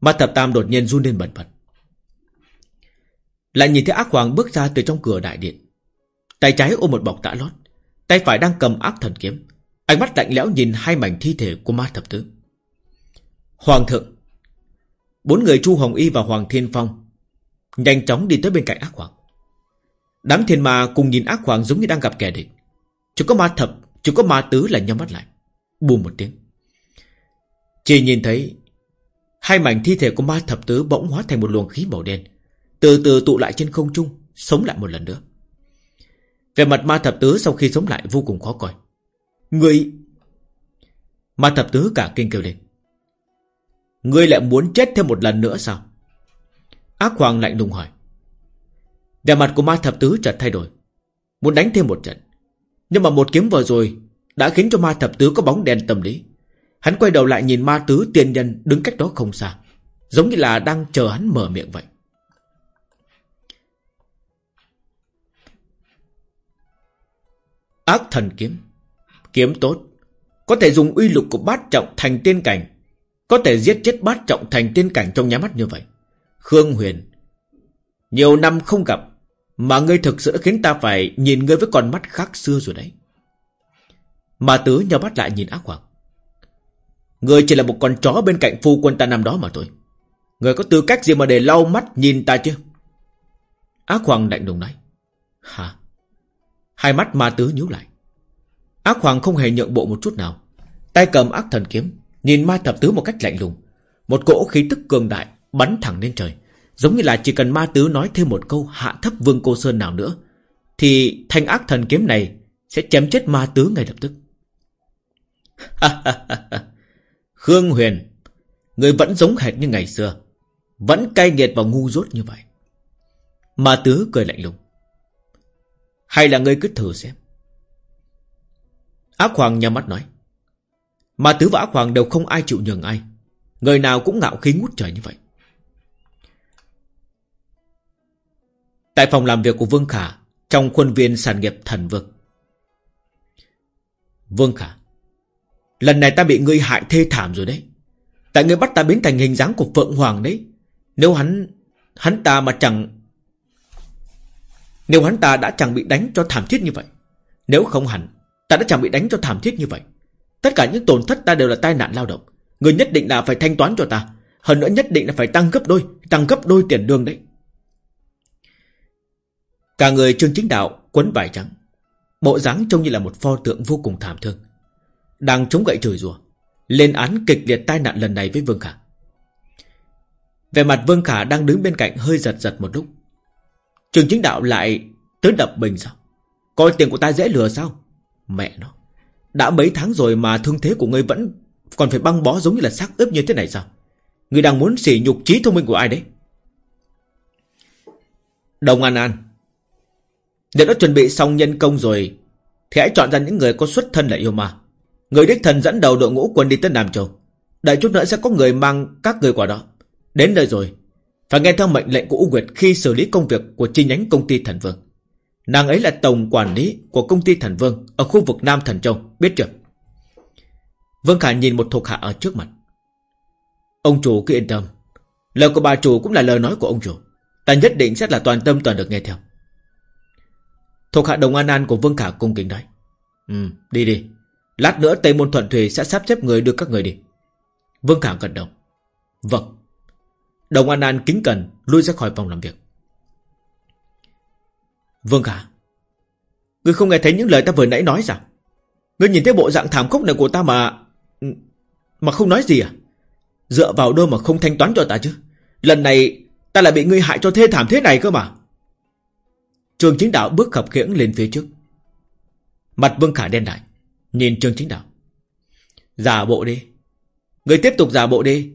Ma thập tam đột nhiên run lên bẩn bật. Lại nhìn thấy ác hoàng bước ra từ trong cửa đại điện. Tay trái ôm một bọc tã lót. Tay phải đang cầm ác thần kiếm. Ánh mắt lạnh lẽo nhìn hai mảnh thi thể của ma thập tứ. Hoàng thượng. Bốn người Chu Hồng Y và Hoàng Thiên Phong. Nhanh chóng đi tới bên cạnh ác hoàng. Đám thiên ma cùng nhìn ác hoàng giống như đang gặp kẻ địch. Chỉ có ma thập, chỉ có ma tứ là nhắm mắt lại. Bùm một tiếng. Chỉ nhìn thấy Hai mảnh thi thể của ma thập tứ bỗng hóa thành một luồng khí màu đen Từ từ tụ lại trên không trung Sống lại một lần nữa Về mặt ma thập tứ sau khi sống lại vô cùng khó coi Người Ma thập tứ cả kinh kêu lên Ngươi lại muốn chết thêm một lần nữa sao Ác hoàng lạnh lùng hỏi Về mặt của ma thập tứ chợt thay đổi Muốn đánh thêm một trận Nhưng mà một kiếm vừa rồi Đã khiến cho ma thập tứ có bóng đèn tâm lý Hắn quay đầu lại nhìn ma tứ tiên nhân đứng cách đó không xa. Giống như là đang chờ hắn mở miệng vậy. Ác thần kiếm. Kiếm tốt. Có thể dùng uy lực của bát trọng thành tiên cảnh. Có thể giết chết bát trọng thành tiên cảnh trong nháy mắt như vậy. Khương Huyền. Nhiều năm không gặp, Mà ngươi thực sự đã khiến ta phải Nhìn ngươi với con mắt khác xưa rồi đấy. Mà tứ nhau bắt lại nhìn ác hoàng. Ngươi chỉ là một con chó bên cạnh phu quân ta năm đó mà thôi. Ngươi có tư cách gì mà để lau mắt nhìn ta chứ? Ác hoàng lạnh lùng nói. Hả? Hai mắt ma tứ nhíu lại. Ác hoàng không hề nhượng bộ một chút nào. Tay cầm ác thần kiếm, Nhìn ma thập tứ một cách lạnh lùng. Một cỗ khí tức cường đại Bắn thẳng lên trời. Giống như là chỉ cần ma tứ nói thêm một câu Hạ thấp vương cô sơn nào nữa, Thì thanh ác thần kiếm này Sẽ chém chết ma tứ ngay lập tức. Khương Huyền, Người vẫn giống hệt như ngày xưa, Vẫn cay nghiệt và ngu dốt như vậy. Ma tứ cười lạnh lùng. Hay là ngươi cứ thử xem. Ác Hoàng nhắm mắt nói. Ma tứ và ác hoàng đều không ai chịu nhường ai. Người nào cũng ngạo khí ngút trời như vậy. Tại phòng làm việc của Vương Khả, Trong khuôn viên sản nghiệp thần vực. Vương Khả, Lần này ta bị ngươi hại thê thảm rồi đấy. Tại ngươi bắt ta biến thành hình dáng của Phượng Hoàng đấy. Nếu hắn Hắn ta mà chẳng, Nếu hắn ta đã chẳng bị đánh cho thảm thiết như vậy, Nếu không hẳn, Ta đã chẳng bị đánh cho thảm thiết như vậy. Tất cả những tổn thất ta đều là tai nạn lao động. Người nhất định là phải thanh toán cho ta. Hơn nữa nhất định là phải tăng gấp đôi, Tăng gấp đôi tiền lương đấy. Cả người trương chính đạo quấn vải trắng, Bộ dáng trông như là một pho tượng vô cùng thảm thương. Đang chống gậy chửi rủa, Lên án kịch liệt tai nạn lần này với Vương Khả. Về mặt Vương Khả đang đứng bên cạnh hơi giật giật một lúc. Trường chính đạo lại tới đập bình sao? Coi tiền của ta dễ lừa sao? Mẹ nó, đã mấy tháng rồi mà thương thế của ngươi vẫn còn phải băng bó giống như là xác ướp như thế này sao? Ngươi đang muốn xỉ nhục trí thông minh của ai đấy? Đồng An An nếu đã chuẩn bị xong nhân công rồi Thì hãy chọn ra những người có xuất thân là yêu ma Người đích thần dẫn đầu đội ngũ quân đi tới Nam Châu Đợi chút nữa sẽ có người mang các người quả đó Đến nơi rồi Phải nghe theo mệnh lệnh của U Nguyệt khi xử lý công việc của chi nhánh công ty Thần Vương Nàng ấy là tổng quản lý của công ty Thần Vương ở khu vực Nam Thần Châu, biết chưa? Vương Khả nhìn một thuộc hạ ở trước mặt. Ông chủ cứ yên tâm. Lời của bà chủ cũng là lời nói của ông chủ. Ta nhất định sẽ là toàn tâm toàn được nghe theo. Thuộc hạ đồng an an của Vương Khả cung kính nói. Ừ, đi đi. Lát nữa Tây Môn Thuận Thủy sẽ sắp xếp người đưa các người đi. Vương Khả gật đầu. Vâng. Đồng An An kính cần lui ra khỏi phòng làm việc. Vương Khả Ngươi không nghe thấy những lời ta vừa nãy nói sao Ngươi nhìn thấy bộ dạng thảm khốc này của ta mà Mà không nói gì à Dựa vào đâu mà không thanh toán cho ta chứ Lần này ta lại bị ngươi hại cho thê thảm thế này cơ mà Trường chính đạo bước khập khiễng lên phía trước. Mặt Vương Khả đen đại Nhìn trường chính đạo. Giả bộ đi. Người tiếp tục giả bộ đi.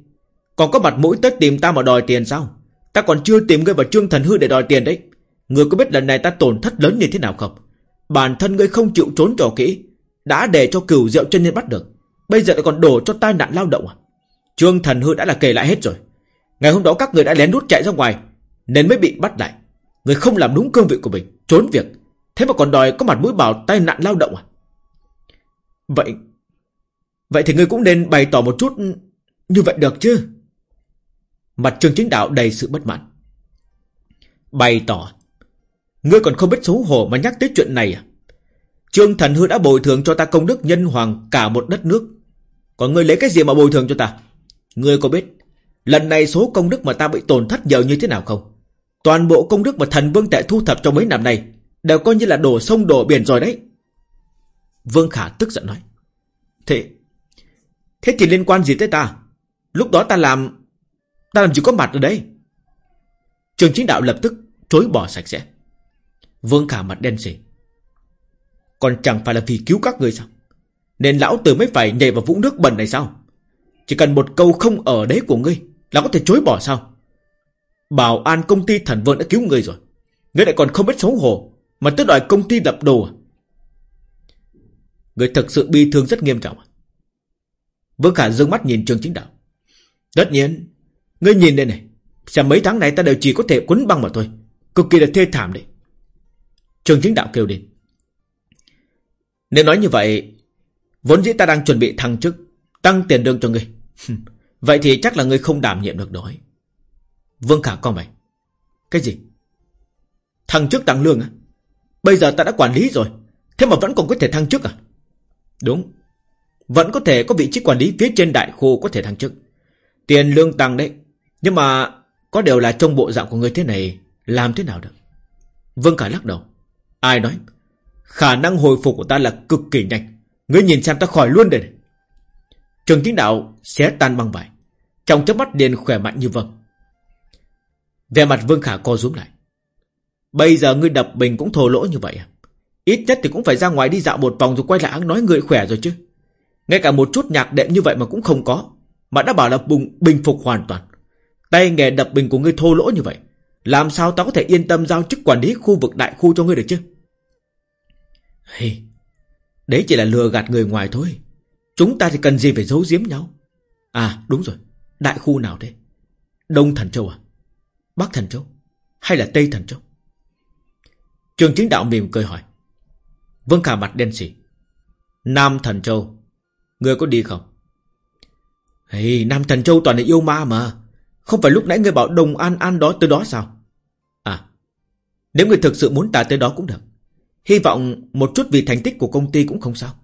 Còn có mặt mũi tất tìm ta mà đòi tiền sao? Ta còn chưa tìm ngươi vào trương thần hư để đòi tiền đấy. Ngươi có biết lần này ta tổn thất lớn như thế nào không? Bản thân ngươi không chịu trốn trò kỹ, Đã để cho cửu rượu chân nhân bắt được. Bây giờ lại còn đổ cho tai nạn lao động à? Trương thần hư đã là kể lại hết rồi. Ngày hôm đó các người đã lén lút chạy ra ngoài, Nên mới bị bắt lại. Người không làm đúng cương vị của mình Trốn việc Thế mà còn đòi có mặt mũi bảo tai nạn lao động à Vậy Vậy thì ngươi cũng nên bày tỏ một chút Như vậy được chứ Mặt trương chính đạo đầy sự bất mãn Bày tỏ Ngươi còn không biết xấu hổ mà nhắc tới chuyện này à? Trương Thần Hư đã bồi thường cho ta công đức nhân hoàng cả một đất nước. Còn ngươi lấy cái gì mà bồi thường cho ta? Ngươi có biết, lần này số công đức mà ta bị tổn thất nhiều như thế nào không? Toàn bộ công đức mà thần vương tệ thu thập trong mấy năm này đều coi như là đổ sông đổ biển rồi đấy. Vương Khả tức giận nói. Thế, thế thì liên quan gì tới ta? Lúc đó ta làm, ta làm gì có mặt ở đây? Trường chính đạo lập tức chối bỏ sạch sẽ. Vương Khả mặt đen xỉ. Còn chẳng phải là vì cứu các người sao? Nên lão tử mới phải nhảy vào vũng nước bẩn này sao? Chỉ cần một câu không ở đấy của ngươi là có thể chối bỏ sao? Bảo an công ty thần vương đã cứu người rồi. Ngươi lại còn không biết xấu hổ mà tức đòi công ty đập đồ à? Người thật sự bi thương rất nghiêm trọng? À? Vương Khả dương mắt nhìn Trương Chính Đạo. Tất nhiên, ngươi nhìn đây này, xem mấy tháng này ta đều chỉ có thể quấn băng mà thôi. Cực kỳ là thê thảm đấy. Trường chính đạo kêu lên. Nếu nói như vậy, vốn dĩ ta đang chuẩn bị thăng chức, tăng tiền lương cho ngươi. vậy thì chắc là ngươi không đảm nhiệm được đói Vương Khả co mày. Cái gì? Thăng chức tăng lương à Bây giờ ta đã quản lý rồi, Thế mà vẫn còn có thể thăng chức à? Đúng. Vẫn có thể có vị trí quản lý phía trên đại khu có thể thăng chức. Tiền lương tăng đấy, Nhưng mà Có điều là trong bộ dạng của người thế này, Làm thế nào được? Vương Khả lắc đầu. Ai nói? Khả năng hồi phục của ta là cực kỳ nhanh. Ngươi nhìn xem ta khỏi luôn đây Trường chính đạo xé tan băng vải. Trong chớp mắt liền khỏe mạnh như vâng về mặt Vương Khả co rúm lại. Bây giờ ngươi đập bình cũng thô lỗ như vậy à? Ít nhất thì cũng phải ra ngoài đi dạo một vòng Rồi quay lại nói người khỏe rồi chứ. Ngay cả một chút nhạc đệm như vậy mà cũng không có Mà đã bảo là bùng, bình phục hoàn toàn. Tay nghề đập bình của ngươi thô lỗ như vậy Làm sao ta có thể yên tâm giao chức quản lý khu vực đại khu cho ngươi được chứ? Hey, Đấy chỉ là lừa gạt người ngoài thôi. Chúng ta thì cần gì phải giấu giếm nhau? À đúng rồi Đại khu nào thế? Đông Thần Châu à? Bắc Thần Châu Hay là Tây Thần Châu? Trường chính đạo mỉm cười hỏi. Vương Khả mặt đen xỉ Nam Thần Châu Người có đi không? Hey, Nam Thần Châu toàn là yêu ma mà. Không phải lúc nãy người bảo Đồng An An đó tới đó sao? À Nếu người thực sự muốn ta tới đó cũng được. Hy vọng một chút vì thành tích của công ty cũng không sao.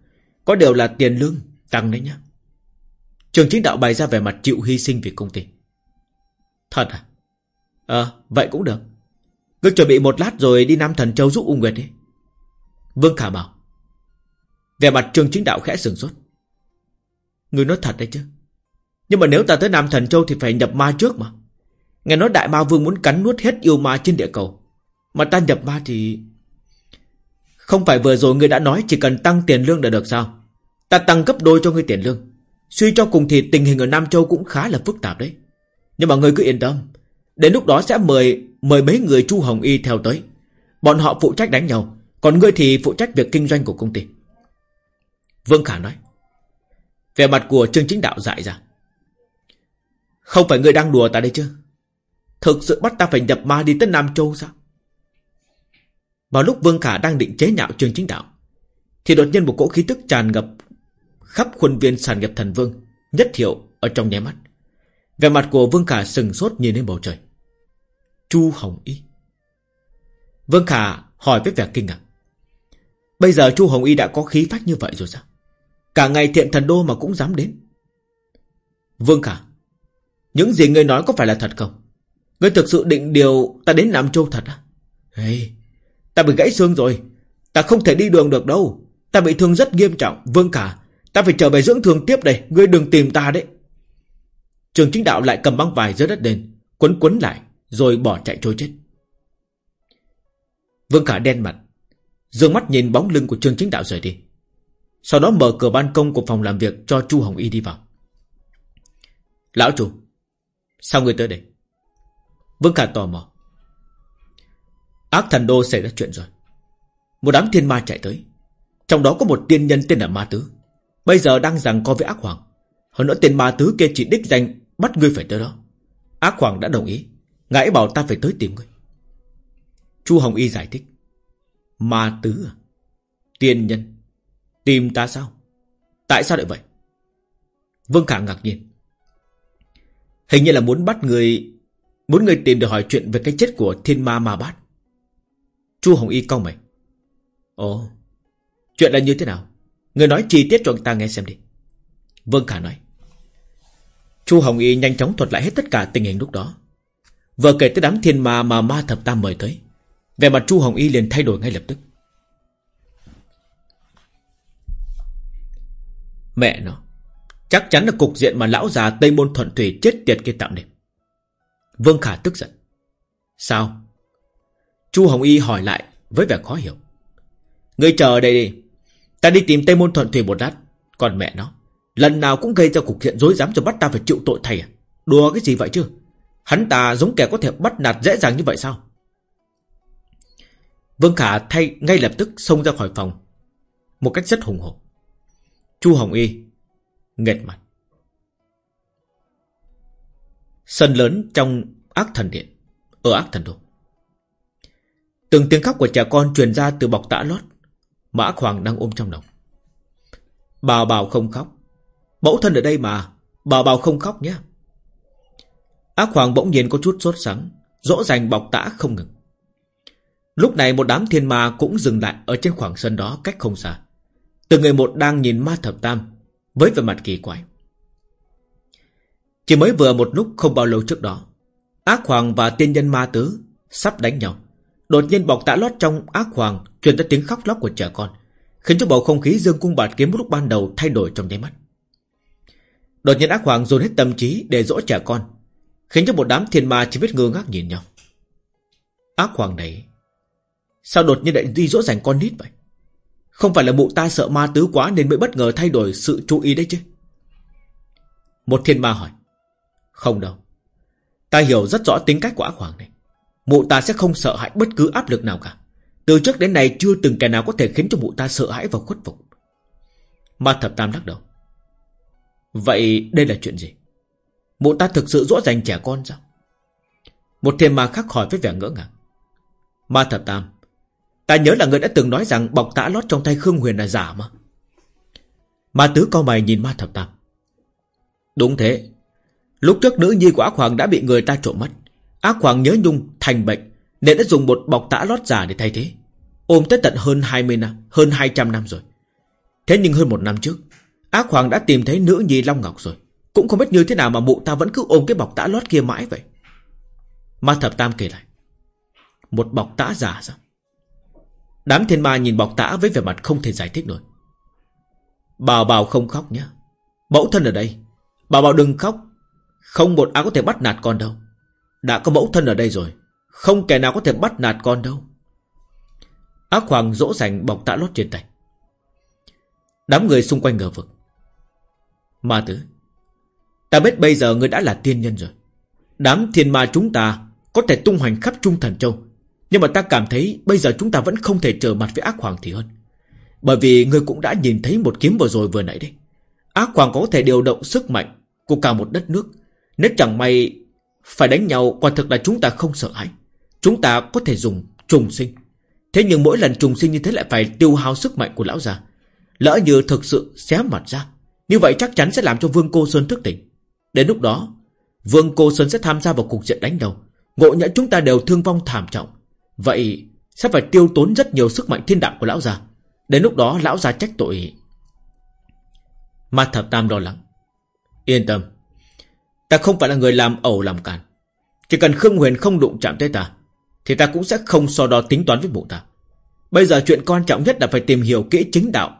Có điều là tiền lương Tăng đấy nhá. Trường chính đạo bày ra về mặt chịu hy sinh vì công ty. Thật à? Ờ vậy cũng được. Cứ chuẩn bị một lát rồi đi Nam Thần Châu giúp U Nguyệt đi. Vương Khả bảo. Về mặt trường chính đạo khẽ sừng sốt. Người nói thật đấy chứ? Nhưng mà nếu ta tới Nam Thần Châu Thì phải nhập ma trước mà. Nghe nói Đại Ma Vương muốn cắn nuốt hết yêu ma trên địa cầu. Mà ta nhập ma thì Không phải vừa rồi người đã nói Chỉ cần tăng tiền lương là được sao? Ta tăng gấp đôi cho người tiền lương. Suy cho cùng thì tình hình ở Nam Châu cũng khá là phức tạp đấy. Nhưng mà người cứ yên tâm. Đến lúc đó sẽ mời mời mấy người Chu Hồng Y theo tới. Bọn họ phụ trách đánh nhau, Còn ngươi thì phụ trách việc kinh doanh của công ty. Vương Khả nói. Về mặt của Trương Chính Đạo dại ra. Không phải ngươi đang đùa ta đây chứ? Thực sự bắt ta phải nhập ma đi tới Nam Châu sao? Vào lúc Vương Khả đang định chế nhạo Trương Chính Đạo, Thì đột nhiên một cỗ khí tức tràn ngập Khắp khuôn viên sản nghiệp thần vương, Nhất hiệu ở trong nháy mắt. Về mặt của Vương Khả sừng sốt nhìn lên bầu trời. Chu Hồng Y. Vương Khả hỏi với vẻ kinh ngạc. Bây giờ Chu Hồng Y đã có khí phách như vậy rồi sao? Cả ngày thiện thần đô mà cũng dám đến. Vương Khả Những gì ngươi nói có phải là thật không? Ngươi thực sự định điều ta đến Nam Châu thật à? Hey, Ta bị gãy xương rồi. Ta không thể đi đường được đâu. Ta bị thương rất nghiêm trọng. Vương Khả Ta phải trở về dưỡng thương tiếp đây. Ngươi đừng tìm ta đấy. Trường chính đạo lại cầm băng vải dưới đất đền Quấn quấn lại. Rồi bỏ chạy trôi chết. Vương Khả đen mặt, Dương mắt nhìn bóng lưng của Trương Chính Đạo rời đi. Sau đó mở cửa ban công của phòng làm việc Cho Chu Hồng Y đi vào. Lão chủ, Sao người tới đây? Vương Khả tò mò. Ác thần đô xảy ra chuyện rồi. Một đám thiên ma chạy tới. Trong đó có một tiên nhân tên là Ma Tứ. Bây giờ đang rằng co với ác hoàng. Hơn nữa tên Ma Tứ kia chỉ đích danh Bắt ngươi phải tới đó. Ác hoàng đã đồng ý. Ngài bảo ta phải tới tìm ngươi. Chu Hồng Y giải thích. Ma Tứ à? Tiên nhân. Tìm ta sao? Tại sao lại vậy? Vương Khả ngạc nhiên. Hình như là muốn bắt người, Muốn người tìm để hỏi chuyện về cái chết của thiên ma ma bát. Chu Hồng Y cau mày. Ồ, Chuyện là như thế nào? Người nói chi tiết cho ta nghe xem đi. Vương Khả nói. Chu Hồng Y nhanh chóng thuật lại hết tất cả tình hình lúc đó. Vừa kể tới đám thiên ma mà ma thập tam mời tới Về mặt Chu Hồng Y liền thay đổi ngay lập tức. Mẹ nó, Chắc chắn là cục diện mà lão già Tây Môn Thuận Thủy chết tiệt kia tạo nên Vương Khả tức giận. Sao? Chu Hồng Y hỏi lại với vẻ khó hiểu. Ngươi chờ ở đây đi. Ta đi tìm Tây Môn Thuận Thủy một lát. Còn mẹ nó, Lần nào cũng gây ra cục diện dối dám cho bắt ta phải chịu tội thầy à? Đùa cái gì vậy chứ? Hắn ta giống kẻ có thể bắt nạt dễ dàng như vậy sao? Vương Khả thay ngay lập tức xông ra khỏi phòng, Một cách rất hùng hổ. Chu Hồng Y Nghệt mặt. Sân lớn trong ác thần điện, Ở ác thần đô Từng tiếng khóc của trẻ con truyền ra từ bọc tã lót Mà ác hoàng đang ôm trong lòng. Bà bảo không khóc. Mẫu thân ở đây mà, Bà bảo không khóc nhé. Ác hoàng bỗng nhiên có chút sốt sắng, rõ ràng bọc tã không ngừng. Lúc này một đám thiên ma cũng dừng lại Ở trên khoảng sân đó cách không xa. Từng người một đang nhìn ma thập tam Với vẻ mặt kỳ quái. Chỉ mới vừa một lúc không bao lâu trước đó, Ác hoàng và tiên nhân ma tứ Sắp đánh nhau. Đột nhiên bọc tã lót trong ác hoàng Truyền tới tiếng khóc lóc của trẻ con, Khiến cho bầu không khí dương cung bạt kiếm lúc ban đầu Thay đổi trong nháy mắt. Đột nhiên ác hoàng dồn hết tâm trí để dỗ trẻ con Khiến cho một đám thiên ma chỉ biết ngơ ngác nhìn nhau. Ác hoàng này, Sao đột nhiên lại đi dỗ dành con nít vậy? Không phải là mụ ta sợ ma tứ quá Nên mới bất ngờ thay đổi sự chú ý đấy chứ? Một thiên ma hỏi. Không đâu. Ta hiểu rất rõ tính cách của ác hoàng này. Mụ ta sẽ không sợ hãi bất cứ áp lực nào cả. Từ trước đến nay chưa từng kẻ nào có thể khiến cho mụ ta sợ hãi và khuất phục. Ma thập tam lắc đầu. Vậy đây là chuyện gì? Mụ ta thực sự rõ ràng trẻ con sao? Một thiên ma khác hỏi với vẻ ngỡ ngàng. Ma thập tam, Ta nhớ là người đã từng nói rằng Bọc tã lót trong tay Khương Huyền là giả mà. Ma tứ cao mày nhìn ma thập tam. Đúng thế. Lúc trước nữ nhi của ác hoàng đã bị người ta trộm mất. Ác hoàng nhớ nhung, thành bệnh, Nên đã dùng một bọc tã lót giả để thay thế. Ôm tới tận hơn 20 năm, Hơn 200 năm rồi. Thế nhưng hơn một năm trước, Ác hoàng đã tìm thấy nữ nhi Long Ngọc rồi. Cũng không biết như thế nào mà mụ ta vẫn cứ ôm cái bọc tã lót kia mãi vậy. Ma thập tam kể lại. Một bọc tã giả sao? Đám thiên ma nhìn bọc tã với vẻ mặt không thể giải thích nổi. Bảo bảo không khóc nhé Mẫu thân ở đây. Bảo bảo đừng khóc. Không một ai có thể bắt nạt con đâu. Đã có mẫu thân ở đây rồi. Không kẻ nào có thể bắt nạt con đâu. Ác hoàng dỗ dành bọc tã lót trên tay. Đám người xung quanh ngờ vực. Ma tử Ta biết bây giờ ngươi đã là tiên nhân rồi. Đám thiên ma chúng ta Có thể tung hoành khắp Trung Thần Châu. Nhưng mà ta cảm thấy Bây giờ chúng ta vẫn không thể trở mặt với ác hoàng thì hơn. Bởi vì ngươi cũng đã nhìn thấy Một kiếm vừa rồi vừa nãy đấy. Ác hoàng có thể điều động sức mạnh Của cả một đất nước. Nếu chẳng may Phải đánh nhau, quả thực là chúng ta không sợ hãi. Chúng ta có thể dùng trùng sinh. Thế nhưng mỗi lần trùng sinh như thế lại phải tiêu hao sức mạnh của lão già. Lỡ như thực sự xé mặt ra, Như vậy chắc chắn sẽ làm cho Vương Cô Sơn thức tỉnh. Đến lúc đó, Vương Cô Sơn sẽ tham gia vào cuộc diện đánh đầu. Ngộ nhỡ chúng ta đều thương vong thảm trọng. Vậy sẽ phải tiêu tốn rất nhiều sức mạnh thiên đạo của lão già Đến lúc đó, lão già trách tội. Ma thập tam lo lắng. Yên tâm, Ta không phải là người làm ẩu làm càn. Chỉ cần Khương Huyền không đụng chạm tới ta, Thì ta cũng sẽ không so đo tính toán với mụ ta. Bây giờ chuyện quan trọng nhất là phải tìm hiểu kỹ chính đạo.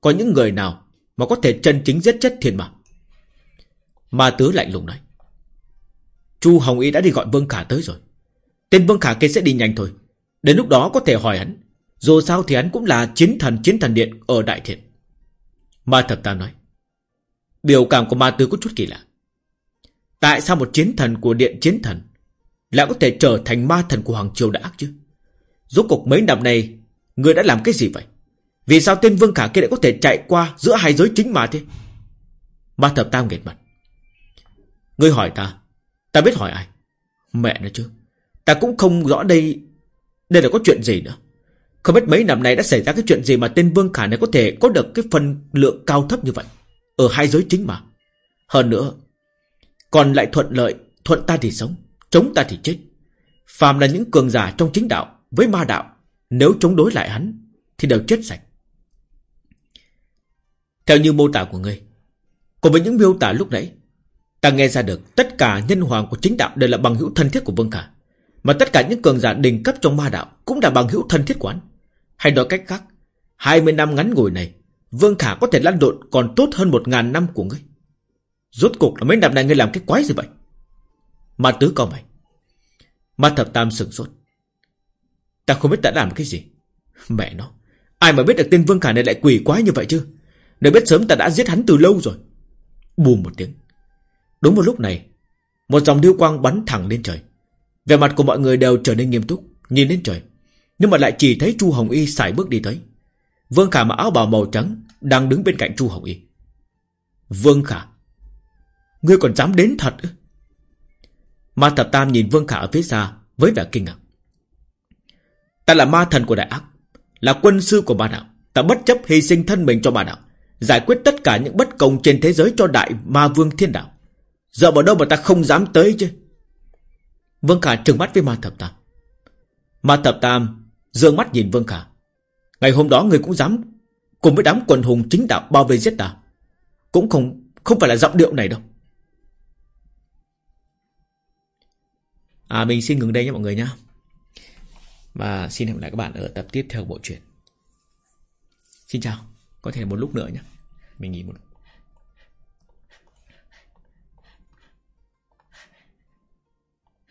Có những người nào Mà có thể chân chính giết chết thiên mạng Ma tứ lạnh lùng nói. Chu Hồng Y đã đi gọi Vương Khả tới rồi. Tên Vương Khả kia sẽ đi nhanh thôi. Đến lúc đó có thể hỏi hắn. Dù sao thì hắn cũng là chiến thần chiến thần điện Ở Đại Thiện. Ma Thập Tam nói. Biểu cảm của Ma Tứ có chút kỳ lạ. Tại sao một chiến thần của điện chiến thần Lại có thể trở thành ma thần của Hoàng Triều đã ác chứ? Rốt cuộc mấy năm này Người đã làm cái gì vậy? Vì sao tên Vương Khả kia lại có thể chạy qua Giữa hai giới chính mà thế? Ma thập tam nghệt mặt. Ngươi hỏi ta Ta biết hỏi ai? Mẹ nó chứ, Ta cũng không rõ đây Đây là có chuyện gì nữa. Không biết mấy năm nay đã xảy ra cái chuyện gì Mà tên Vương Khả này có thể có được cái phần lượng cao thấp như vậy? Ở hai giới chính mà. Hơn nữa, Còn lại thuận lợi, Thuận ta thì sống, Chống ta thì chết. Phàm là những cường giả trong chính đạo, Với ma đạo, Nếu chống đối lại hắn, Thì đều chết sạch. Theo như mô tả của ngươi, Cùng với những miêu tả lúc nãy Ta nghe ra được, tất cả nhân hoàng của chính đạo Đều là bằng hữu thân thiết của Vương Khả. Mà tất cả những cường giả đình cấp trong ma đạo Cũng là bằng hữu thân thiết của hắn. Hay nói cách khác 20 năm ngắn ngủi này, Vương Khả có thể lăn lộn còn tốt hơn một ngàn năm của ngươi. Rốt cuộc là mấy năm này ngươi làm cái quái gì vậy? Ma tứ cao mày. Ma thập tam sừng sốt. Ta không biết đã làm cái gì. Mẹ nó, Ai mà biết được tên Vương Khả này lại quỷ quái như vậy chứ? Nếu biết sớm ta đã giết hắn từ lâu rồi. Bùm một tiếng. Đúng vào lúc này, Một dòng điêu quang bắn thẳng lên trời. Vẻ mặt của mọi người đều trở nên nghiêm túc, Nhìn lên trời. Nhưng mà lại chỉ thấy Chu Hồng Y xài bước đi tới. Vương Khả mặc áo bào màu trắng Đang đứng bên cạnh Chu Hồng Y. Vương Khả, Ngươi còn dám đến thật ư? Ma Thập Tam nhìn Vương Khả ở phía xa Với vẻ kinh ngạc. Ta là ma thần của đại ác, Là quân sư của ma đạo. Ta bất chấp hy sinh thân mình cho ma đạo, Giải quyết tất cả những bất công trên thế giới cho đại ma vương thiên đạo. Giờ vào đâu mà ta không dám tới chứ? Vương Khả trừng mắt với ma thập tam. Ma thập tam Dương mắt nhìn Vương Khả. Ngày hôm đó người cũng dám Cùng với đám quần hùng chính đạo bao vây giết ta. Cũng không không phải là giọng điệu này đâu. À mình xin ngừng đây nhé mọi người nhé Và xin hẹn gặp lại các bạn ở tập tiếp theo bộ truyện. Xin chào. Có thể một lúc nữa nhé. Mình nghỉ một lúc.